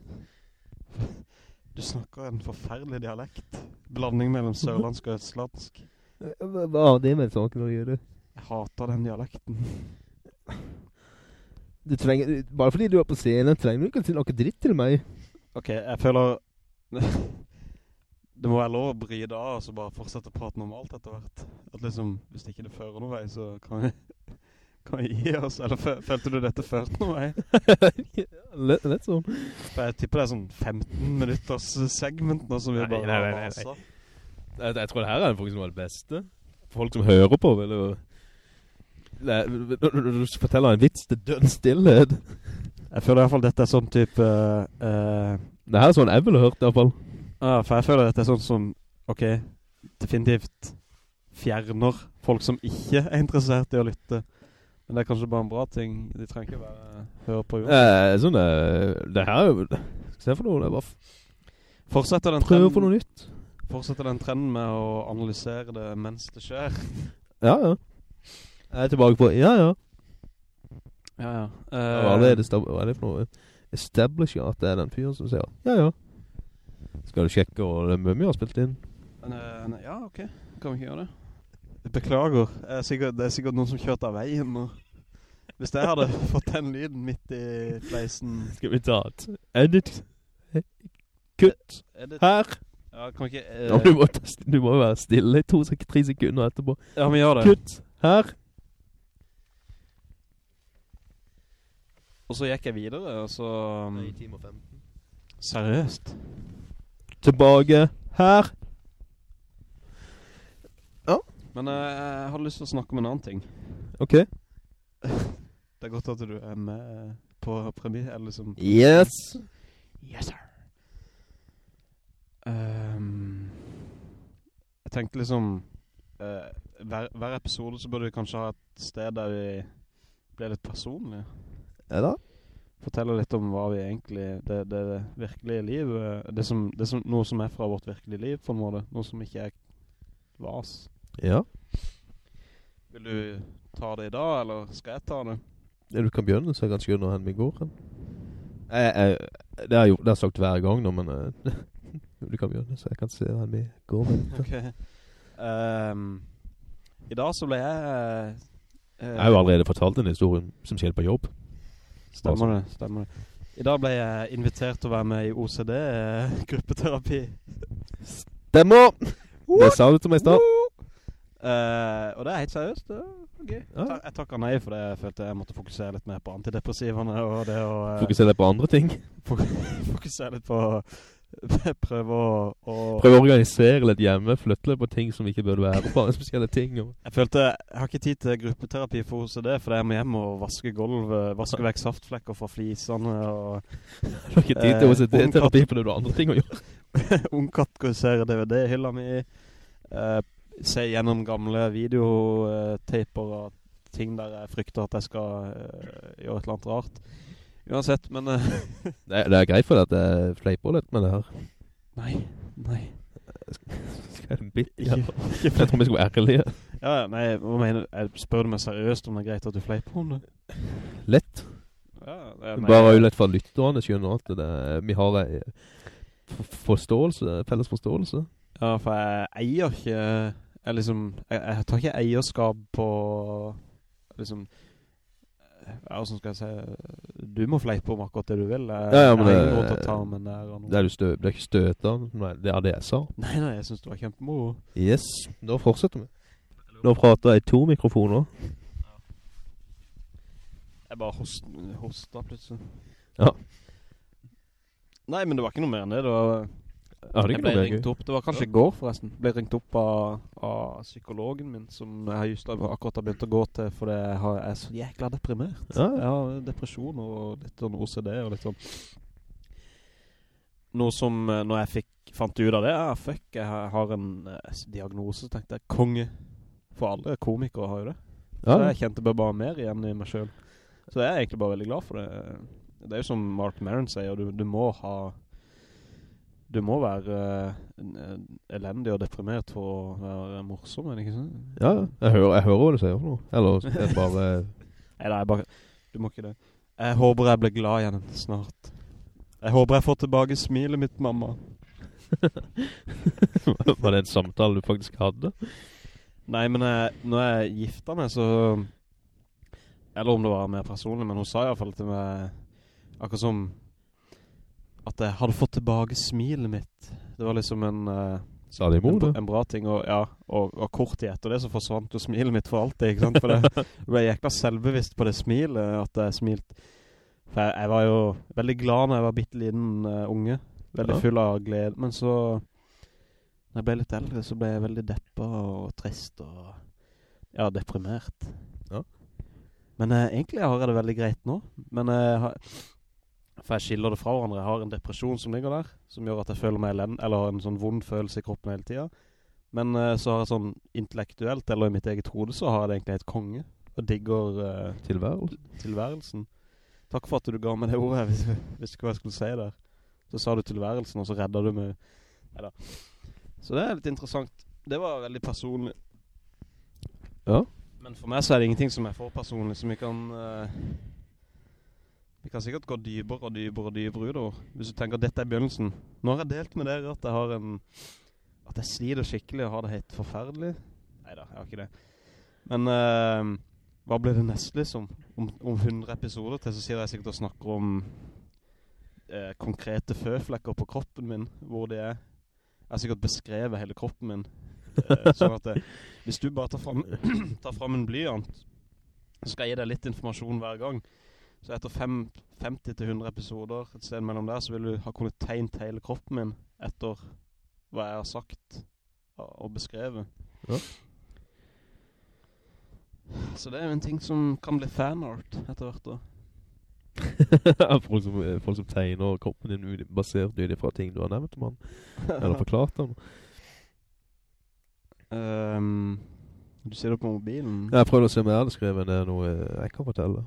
Du snakker en forferdelig dialekt. Blanding mellom sørlandsk og østlandsk. Hva hva har det med saken å gjøre? Jeg hater den dialekten. Du trenger, bare fordi du er på scenen, trenger du ikke si noe dritt til meg. Ok, jeg føler... det må være lov å bryde av, og så bare fortsette å prate normalt etter hvert. At liksom, hvis ikke det fører noe vei, så kan vi, kan gi oss. Eller følte du dette før noe jeg? Litt sånn. Jeg tipper det er sånn 15 minutters segment nå som vi Nei, bare nei, nei. Jeg, jeg tror det her er faktisk noe av det beste. Folk som hører på, vil jo... Når du forteller en vits, til dønn stillhet. Jeg føler i hvert fall dette er sånn type... Uh, Det her er sånn jeg ville hørt i hvert fall. Ja, for jeg føler dette er sånn som, ok, definitivt fjerner folk som ikke er interessert i å lytte. Men det er kanskje bare en bra ting. De trenger ikke være høre på jo. Eh, sånn, det, det her er jo... Skal se for noe? Det er bare Fortsetter den, prøve for noe nytt. fortsetter den trenden med å analysere det mens det skjer. Ja, ja. Jeg er tilbake på, ja, ja. Ja, ja. Hva er det, hva er det for noe? Establisher at det er den fyren som sier, ja, ja. Skal du sjekke hvor mye vi har spilt inn? Eh, ja, ok. Kan vi ikke gjøre det? Beklager. Er sikkert, det er sikkert noen som kjørte av veien. nå. hvis jeg hadde fått den lyden midt i fleisen... Skal vi ta et edit? Kutt Edit. her. ja, kan ikke... Uh, Ja, du, må du må være stille i to, tre sekunder etterpå. ja, vi gjør det. Kutt her. Og så gikk jeg videre, og så... um, time og 15. Seriøst? Tilbake her. Men eh, jeg hadde lyst til å snakke om en annen ting. Ok. Det er godt at du er med på premiere, eller som... Yes. Yes, sir. Um, jeg tenkte liksom... Uh, hver, hver episode så burde vi kanskje ha et sted der vi blir litt personlige. Ja da. Fortelle litt om hva vi egentlig... Det, det, det virkelige livet. Det som, det som, noe som er fra vårt virkelige liv, på en måte. Noe som ikke er vas. Ja. Vil du ta det i dag, eller skal jeg ta det? Ja, du kan begynne, så jeg kan skjønne hvor vi går hen. Jeg, jeg, det har jeg det har jeg sagt hver gang nå, men eh, du kan begynne, så jeg kan se hvor vi går. hen. Ok. Um, I dag så ble jeg... Uh, Jeg har jo allerede fortalt en historie som skjedde på jobb. Stemmer det, stemmer det. I dag ble jeg invitert til å være med i OCD, eh, gruppeterapi. Stemmer! Det sa du til meg i stad. Eh, og det er helt seriøst, det er gøy. Ja. Jeg takker nei for det, jeg følte jeg måtte fokusere litt mer på antidepressivene, og det å... uh, Fokusere på andre ting. fokusere litt på... prøve å... å Prøve å organisere litt hjemme, flytte litt på ting som ikke burde være på, spesielle ting. Og Jeg følte, jeg har ikke tid til gruppeterapi for OCD, for jeg må hjem og vaske gulv, vaske vekk saftflekker fra flisene, og du har ikke tid til Eh, OCD-terapi for det er andre ting å gjøre. ungkategorisere DVD-hylla mi, eh, se gjennom gamle videotaper og ting der jeg frykter at jeg skal eh, gjøre et eller annet rart. Uansett, men... eh, Det, det er greit for deg at jeg fleiper litt med det her. nei, nei. Skal jeg bitt? Ja. Jeg tror vi skal være ærlige. Ja, nei, mener du? Jeg spør du meg seriøst om det er greit at du fleiper om det? Lett. Ja, det er- Bare jo lett for lytterne skjønner at det, vi har en forståelse, felles forståelse. Ja, for jeg eier ikke Jeg liksom Jeg, jeg tar ikke eierskap på Liksom Ja, hvordan skal jeg si Du må fleipe om akkurat det du vil Jeg, Ja, ja, men jeg har det- ingen råd til å ta med nær av noe. Det er, du stø, det ikke støtende, nei, det er det jeg sa. Nei, nei, jeg synes det var kjempemoro Yes, da fortsetter vi. Nå prater jeg to mikrofoner. Jeg bare host, hosta plutselig Ja. Nei, men det var ikke noe mer enn det Det var Ja, det Jeg ble ringt opp, det var kanskje i går forresten. Ble ringt opp av, av psykologen min Som jeg just akkurat har begynt å gå til Fordi jeg, har, jeg er så jækla deprimert. Ja. Jeg har depresjon og litt sånn OCD og litt sånn. Noe som, eh, når jeg fikk, fant ut av det Ja, fuck, jeg har, har en eh, diagnose Så tenkte jeg, konge. For alle komikere har jo det. Så Ja, jeg kjente bare, bare mer igjen i meg selv. Så jeg er egentlig bare veldig glad for det. Det er jo som Mark Maron sier Du, du må ha Du må være uh, elendig og deprimert for å være morsom, men ikke sant? ja, jeg hører, jeg hører hva du sier for noe. Eller jeg bare... Nei, nei, bare, du må ikke det. Jeg håper jeg blir glad igjen snart. Jeg håper jeg får tilbake smilet mitt, mamma. var det en samtale du faktisk hadde? Nei, men jeg, når jeg gifta meg, så Eller om det var mer personlig, men hun sa i hvert fall til meg Akkurat som At jeg hadde fått tilbake smilet mitt. Det var liksom en uh, Sa de imot det? en bra ting og, ja, og, og kort tid etter det så forsvant jo smilet mitt for alltid Ikke sant, for det jeg ble jækla selvbevisst på det smilet At jeg smilt For jeg, jeg var jo veldig glad når jeg var bitteliten uh, unge. Veldig Ja. full av glede. Men så Når jeg ble litt eldre så ble jeg veldig deppa og trist og Ja, deprimert. Ja. Men uh, egentlig har jeg det veldig greit nå. Men jeg har For jeg skiller det fra hverandre. Jeg har en depresjon som ligger der Som gjør at jeg føler meg elend Eller har en sånn vond følelse i kroppen hele tiden. Men uh, så har jeg sånn intellektuelt Eller i mitt eget hode så har jeg det egentlig helt konge Og digger uh, Tilværel. tilværelsen. Takk for at du ga meg det ordet Jeg visste, visste ikke hva jeg skulle si der. Så sa du tilværelsen Og så redder du meg. Neida. Så det er litt interessant. Det var veldig personlig. Ja. Men for meg så er det ingenting som er for personlig Som vi kan eh, Vi kan sikkert gå dypere og dypere og dypere utover Hvis du tenker at dette er begynnelsen. Nå har jeg delt med dere at jeg har en At jeg sliter skikkelig og har det helt forferdelig. Neida, jeg har ikke det. Men uh, Hva blir det neste liksom? Om, om 100 episoder til så sier jeg sikkert og snakker om uh, Konkrete føflekker på kroppen min Hvor de er. Jeg har sikkert beskrevet hele kroppen min Uh, Sånn at det, Hvis du bare tar fram, tar frem en blyant Så skal jeg gi deg litt informasjon hver gang Så etter fem, 50 til 100 episoder Et sted mellom der Så vil du ha kunnet tegnet hele kroppen min Etter hva jeg har sagt og- beskrevet Ja. Så det er jo en ting som kan bli fanart etter hvert da. folk, som, folk som tegner kroppen din basert ut fra ting du har nevnt om han. Eller forklart om. Um, du ser det på mobilen. Jeg prøvde å se om jeg hadde skrevet ned noe jeg kan fortelle.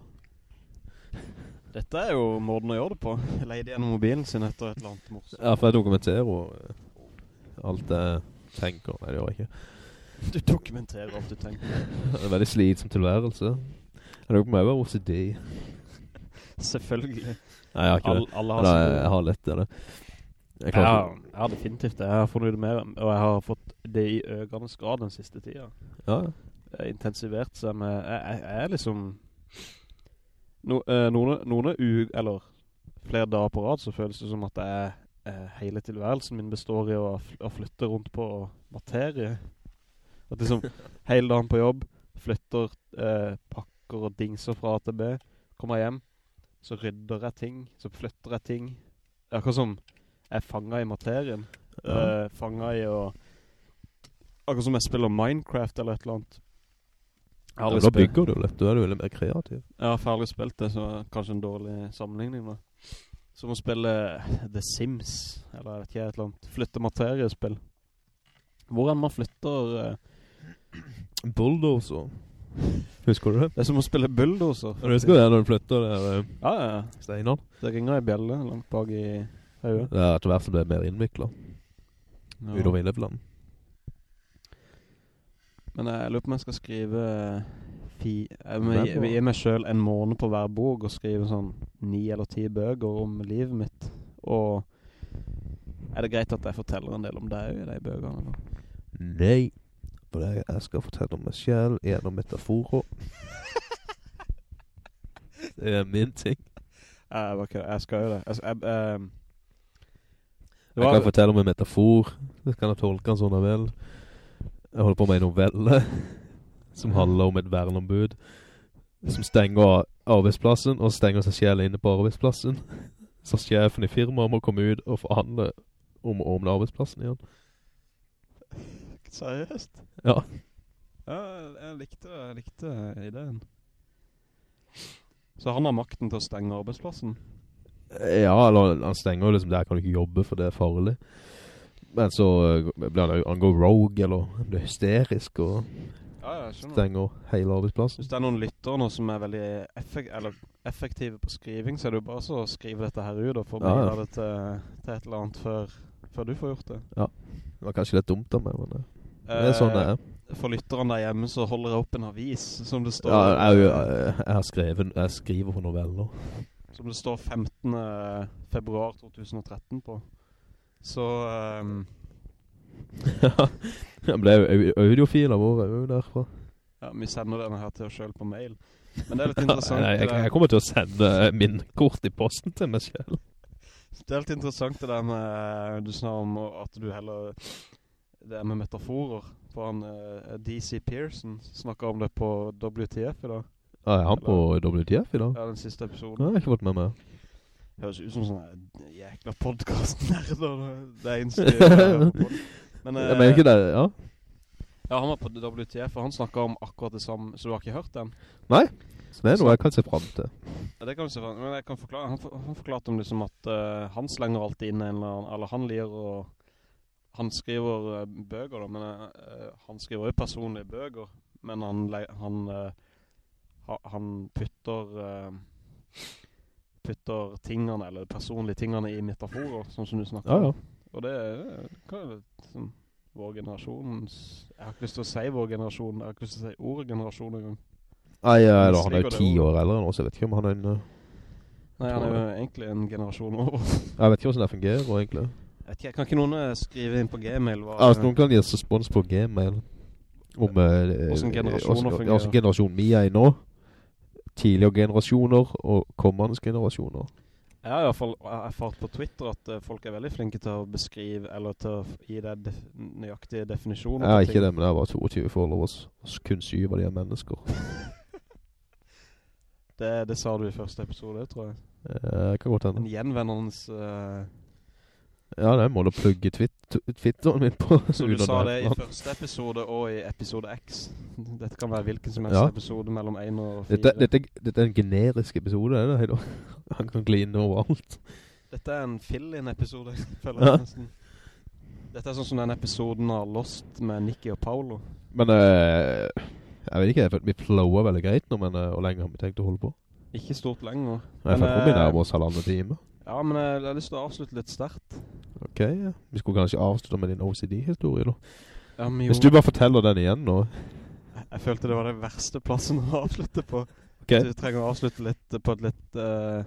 Dette er jo måten å gjøre det på. Leide gjennom mobilen sin etter et eller annet morsomt. Ja, for jeg dokumenterer jo alt jeg tenker. Nei, det gjør jeg ikke. Du dokumenterer alt du tenker. Det er en veldig slitsom tilværelse. Jeg lurer på om jeg var OCD. Selvfølgelig. Nei, jeg har ikke All, det. alle har Nei, jeg, jeg har lett det. Jeg Ja, jeg har definitivt det. Jeg har funnet det mer, og jeg har fått det i økende grad den siste tiden. Ja, Det har intensivert seg med, jeg, jeg, jeg er liksom, no, eh, noen, noen u, eller flere dager på rad, så føles det som at jeg, eh, hele tilværelsen min består i å, fl- å flytte rundt på materie. At liksom, hele dagen på jobb, flytter eh, pakker og dingser fra A til B, kommer hjem, så rydder jeg ting, så flytter jeg ting. Akkurat som jeg er fanget i materien. Ja. Eh, fanget i å... Akkurat som jeg spiller Minecraft eller et eller annet. Ja, da bygger du litt. du er jo veldig mer kreativ. Jeg har ferdig spilt det, så kanskje en dårlig sammenligning da. Som å spille The Sims, eller jeg vet ikke, et eller annet. Flytte materiespill. Hvordan man flytter... Uh... Bulldozer. Husker du det? det er som å spille bulldozer. Du husker det når du flytter der uh, Ja, ja, ja. steinene? Det ringer i bjelle langt bak i høyet. Det er etter hvert som det er mer innviklet. Ja. Udover innlevland. Men jeg lurer på om jeg skal skrive fi, jeg må gi, gi meg selv en måned på hver bok og skrive sånn ni eller ti bøker om livet mitt. Og er det greit at jeg forteller en del om deg i de bøkene? Nei. For jeg, jeg skal fortelle om meg selv gjennom metaforer. det er min ting. Jeg, bare kødder. jeg skal jo det. Jeg, jeg, ehm, det Jeg kan fortelle om en metafor. Det kan jeg tolke den sånn jeg vil. Jeg holder på med en novelle som handler om et verneombud som stenger arbeidsplassen og stenger seg selv inne på arbeidsplassen. Så sjefen i firmaet må komme ut og forhandle om å åpne arbeidsplassen igjen. seriøst? Ja. Ja, jeg likte, jeg likte ideen. Så han har makten til å stenge arbeidsplassen? Ja, eller han stenger jo liksom, der kan du ikke jobbe for det er farlig. Men så eh, blir han, han går rogue, eller han blir hysterisk og Ja, ja, stenger hele arbeidsplassen. Hvis det er noen lyttere nå som er veldig effek eller effektive på skriving, så er det jo bare så å skrive dette her ut og få Ja, ja. det til, til et eller annet før, før du får gjort det. Det var kanskje litt dumt av meg, men eh, det er sånn det er. Eh, For lytterne der hjemme så holder jeg opp en avis som det står, Ja, jeg, jeg, jeg har skrevet, jeg skriver på noveller. som det står 15. februar 2013 på. Så ehm, Ja, men det er jo au- audiofiler våre, er jo derfra. Ja, vi sender denne her til oss selv på mail. Men det er litt interessant. Nei, jeg, jeg kommer til å sende min kort i posten til meg selv. det er litt interessant det der med, du sa om at du heller, det er med metaforer. For han, uh, DC Pearson snakket om det på WTF i dag. Ah, er han på WTF i dag? Ja, den siste Nei, episoden. jeg har ikke fått med meg. Høres ut som sånne jækla podcast-nerder. Det eneste jeg på. Men, Jeg mener ikke det, ja. Ja, han var på WTF, og han snakket om akkurat det samme, så du har ikke hørt den? Nei, så det er noe jeg kan se frem til. Ja, det kan vi se frem, til, men jeg kan forklare, han, for, han forklarte om liksom at uh, han slenger alltid inn en eller annen, eller han lir og, han skriver uh, bøger da, men uh, han skriver jo personlige bøger, men han, han, eh, ha, han putter, eh, putter tingene, eller personlige tingene i metaforer, sånn som du snakker om. ja. Og det er hva det, sånn, vår generasjons... Jeg har ikke lyst til å si vår generasjon, jeg har ikke lyst til å si ordet generasjon en. Nei, ja, da, han er jo ti år eller enn så jeg vet ikke om han er en... eh, Nei, han er jo egentlig en generasjon over. Jeg vet ikke hvordan det fungerer, egentlig. Jeg vet ikke, kan ikke noen eh, skrive inn på Gmail? Hva, Altså, noen kan gi oss respons på Gmail om eh, Hvordan generasjoner fungerer. Hvordan generasjon vi er i nå. Tidligere generasjoner og kommende generasjoner. Jeg har i hvert fall erfart på Twitter at eh, folk er veldig flinke til å beskrive, eller til å gi deg def nøyaktige definisjoner. Jeg er ikke ting. det, men jeg var 22 followers. Og kun syv av de er mennesker. Det, det sa du i første episode, tror jeg. Jeg kan godt En hende. gjenvendende... Ja, det er en måte å plugge twit Twitteren min på. så du sa det i første episode og i episode X. Dette kan være hvilken som helst Ja. episode mellom 1 og 4. Dette, dette, dette er en generisk episode, er det Heido? Han kan gline overalt. Dette er en fill-in-episode, føler Ja. nesten. Dette er sånn som den episoden av Lost med Nicky og Paolo. Men eh, jeg vet ikke, jeg føler vi flower veldig greit nå, men eh, hvor lenge har vi tenkt å holde på? Ikke stort lenger. Jeg føler vi eh, nærmer oss halvannen time. Ja, men jeg har lyst til å avslutte litt sterkt. Ok, ja. Vi skulle kanskje avslutte med din OCD-historie da. Ja, Hvis du bare forteller den igjen nå. jeg, jeg følte det var den verste plassen å avslutte på. Ok. Du trenger å avslutte litt på et litt... Uh,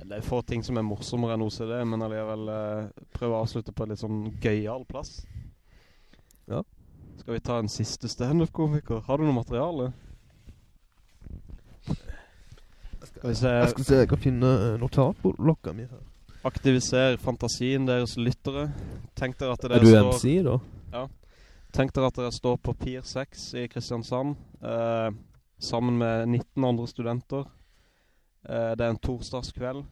det er få ting som er morsommere enn OCD, men alligevel uh, prøve å avslutte på et litt sånn gøyal plass. Ja. Skal vi ta en siste stand-up-komiker? Har du noe materiale? Jeg skal se, jeg kan finne eh, notatblokka mi her. Aktiviser fantasien deres lyttere. Tenk dere at Er du står... MC da? Ja. Tenk dere at dere står på Pier 6 i Kristiansand, eh, sammen med 19 andre studenter. Eh, det er en torsdagskveld.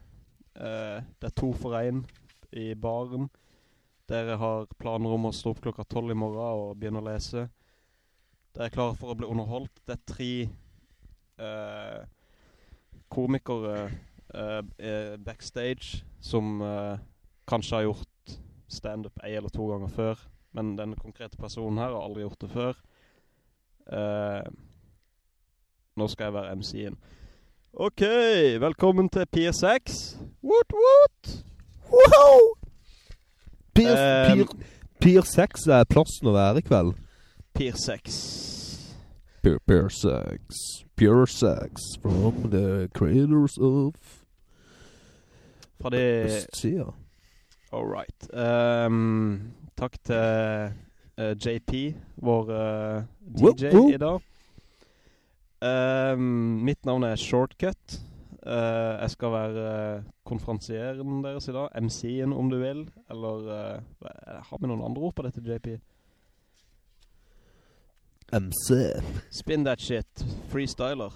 Eh, det er to for en i baren. Dere har planer om å stå opp klokka 12 i morgen og begynne å lese. Dere er klare for å bli underholdt. Det er tre eh, komikere eh, eh, backstage som eh, kanskje har gjort stand-up en eller to ganger før. Men denne konkrete personen her har aldri gjort det før. Eh, nå skal jeg være MC-en. Ok, velkommen til Pier 6. Woot woot! Wow! Pier, Eh, pier, pier 6 er plassen å være i kveld. Pier 6. Pure, pure sex. Pure sex from the creators of Fra de Østsida. Alright. Um, takk til uh, JP, vår uh, Whoop, DJ whoop. i dag. Um, mitt navn er Shortcut. Uh, jeg skal være konferansieren deres i dag. MC-en om du vil. Eller eh, har vi noen andre ord på dette, JP? MC. Spin that shit. Freestyler.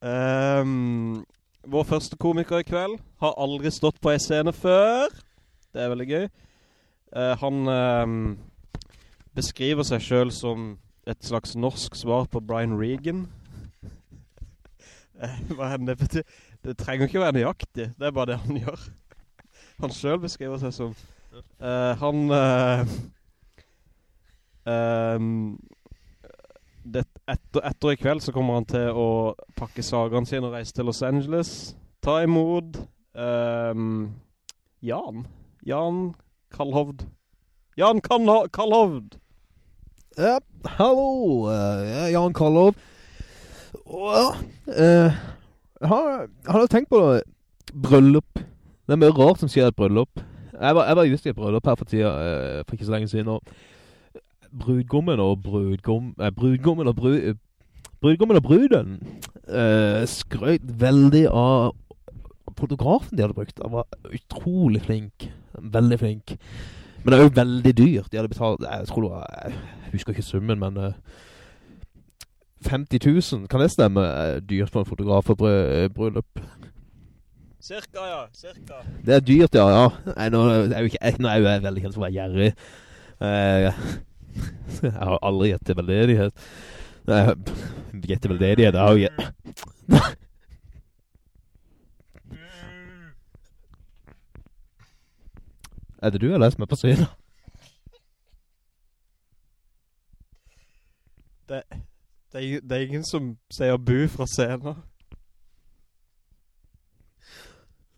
um, vår første komiker i kveld har aldri stått på en scene før. Det er veldig gøy. Uh, han um, beskriver seg selv som et slags norsk svar på Brian Regan. Eh, Hva enn det betyr. Det trenger ikke være nøyaktig. Det er bare det han gjør. Han selv beskriver seg som... Eh, han... uh, det, etter, etter i kveld så kommer han til å pakke sagene sine og reise til Los Angeles. Ta imot um, Jan. Jan Kalhovd. Jan Kalhovd. Ja, hallo, eh, jeg er Jan. Og, ja, eh, har, har tenkt på det, bryllup. Det er mye rart som skjer i et bryllup. Jeg var, jeg var i brødrep her for tida, uh, for ikke så lenge siden, og brudgommen og brudgom, eh, brudgommen og brud, brudgommen og bruden eh, skrøt veldig av fotografen de hadde brukt. Han var utrolig flink, veldig flink. Men det er jo veldig dyrt. De hadde betalt, jeg tror det var, jeg husker ikke summen, men eh, 50 000, kan det stemme? Eh, Dyrt for en fotograf for brø- bryllup. Cirka, ja. Cirka. Det er dyrt, ja, ja. Nei, nå er jo ikke, jeg, nå er jo jeg veldig kjent for å være gjerrig. Eh, jeg har aldri gitt til veldedighet. Nei, gitt til veldedighet, jeg har jo gitt... Er det du eller jeg som er på siden? Det, det, det er ingen som sier bu fra scenen.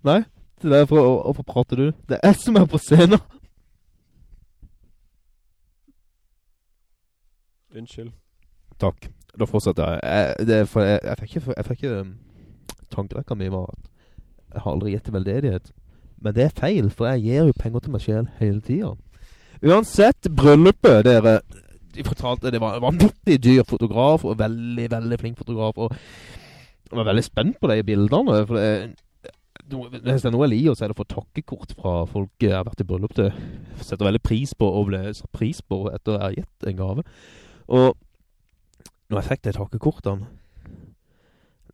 Nei, det er derfor, hvorfor prater du? Det er jeg som er på scenen. Unnskyld. Takk. Da fortsetter jeg. jeg det er for jeg, jeg fikk ikke, jeg fikk ikke um, tankerekka mi var at jeg har aldri gitt til veldedighet. Men det er feil, for jeg gir jo penger til meg selv hele tiden. Uansett, bryllupet, dere, de fortalte det var en vanvittig dyr fotograf, og veldig, veldig flink fotograf, og jeg var veldig spent på de bildene, for det, no- hvis det er noe jeg liker, så er det å få takkekort fra folk jeg har vært i bryllup til. Jeg setter veldig pris på, og ble satt pris på etter jeg har gitt en gave. Og når jeg fikk de takkekortene,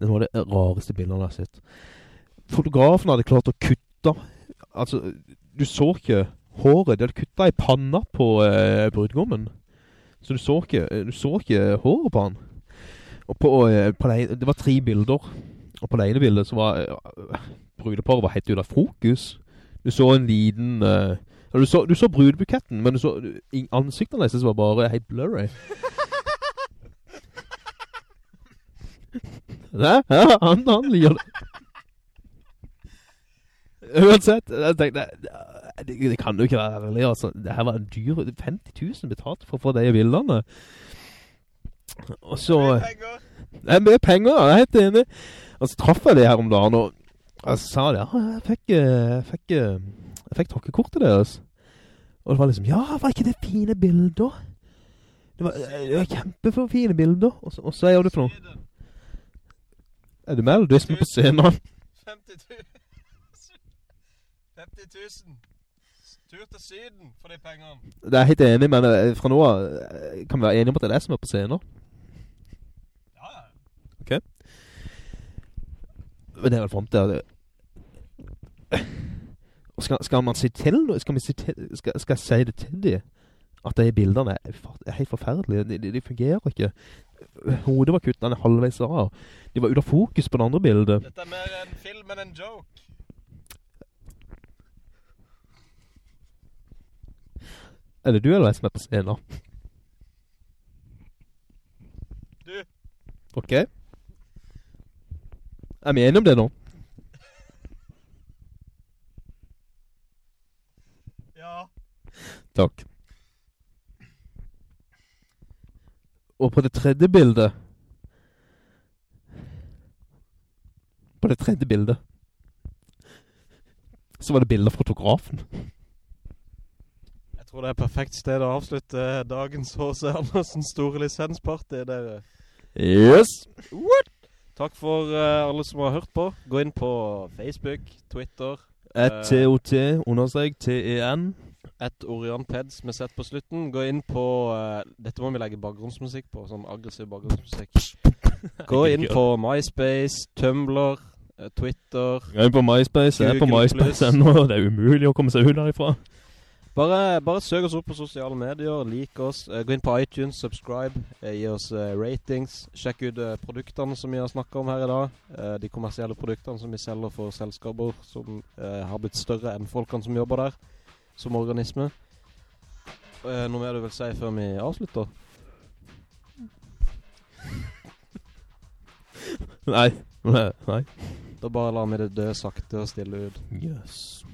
det var det rareste bildene jeg har sett. Fotografen hadde klart å kutte, altså, du så ikke håret, de hadde kuttet i panna på eh, brudgommen. Så du så ikke, du så ikke håret på han. Og på, eh, på det, det var tre bilder, og på det ene bildet så var eh, brudeparet var helt ut av fokus. Du så en liten, uh, du så, du så brudebuketten, men du så ansiktene deres var bare helt blurry. Hæ? ja, han, han liker det. Uansett, jeg tenkte, det, det kan jo ikke være ærlig, altså. Det her var en dyr, 50 000 betalt for å få det i bildene. Og så... Det er mye penger, jeg er helt enig. Og så traff jeg det her om dagen, og jeg sa det, ja, jeg fikk, eh, jeg fikk, eh, jeg fikk tråkkekortet deres. Og det var liksom, ja, var ikke det fine bilder? Det var, det var kjempefine bilder. Og så, og så er det for noe. Er du med, eller du er som på scenen? 50 000. 50 000. Tur til syden for de pengene. Det er jeg helt enig, men eh, fra nå av kan vi være enige om at det er det som er på scenen. Ja, ja. Men det er frem til skal, skal man si til noe? Skal, si skal, skal jeg si det til dem? At de bildene er, er helt forferdelige. De, de, de fungerer ikke. Hodet var kuttende halvveis av. De var ut av fokus på det andre bildet. Dette er mer en film enn en joke. Er det du eller jeg som er på scenen? Du. Ok. Er vi enige om det nå? Ja. Takk. Og på det tredje bildet På det tredje bildet Så var det bildet av fotografen Jeg tror det er perfekt sted å avslutte dagens H.C. Andersen store lisensparty, dere. Yes Takk for uh, alle som har hørt på. Gå inn på Facebook, Twitter, At T-O-T Understrek T-E-N et Orion Peds med sett på slutten. Gå inn på, uh, dette må vi legge bakgrunnsmusikk på, sånn aggressiv bakgrunnsmusikk. Gå inn på MySpace, Tumblr, eh, Twitter. Gå inn på MySpace Jeg er på MySpace ennå Det er umulig å komme seg ut derifra Bare, bare søk oss opp på sosiale medier, lik oss, eh, gå inn på iTunes, subscribe, eh, gi oss eh, ratings, sjekk ut produktene som vi har snakket om her i dag, de kommersielle produktene som vi selger for selskaper som har blitt større enn folkene som jobber der, som organisme. Noe mer du vil si før vi avslutter? Nei Nei Da bare lar vi det dø sakte og stille ut. Yes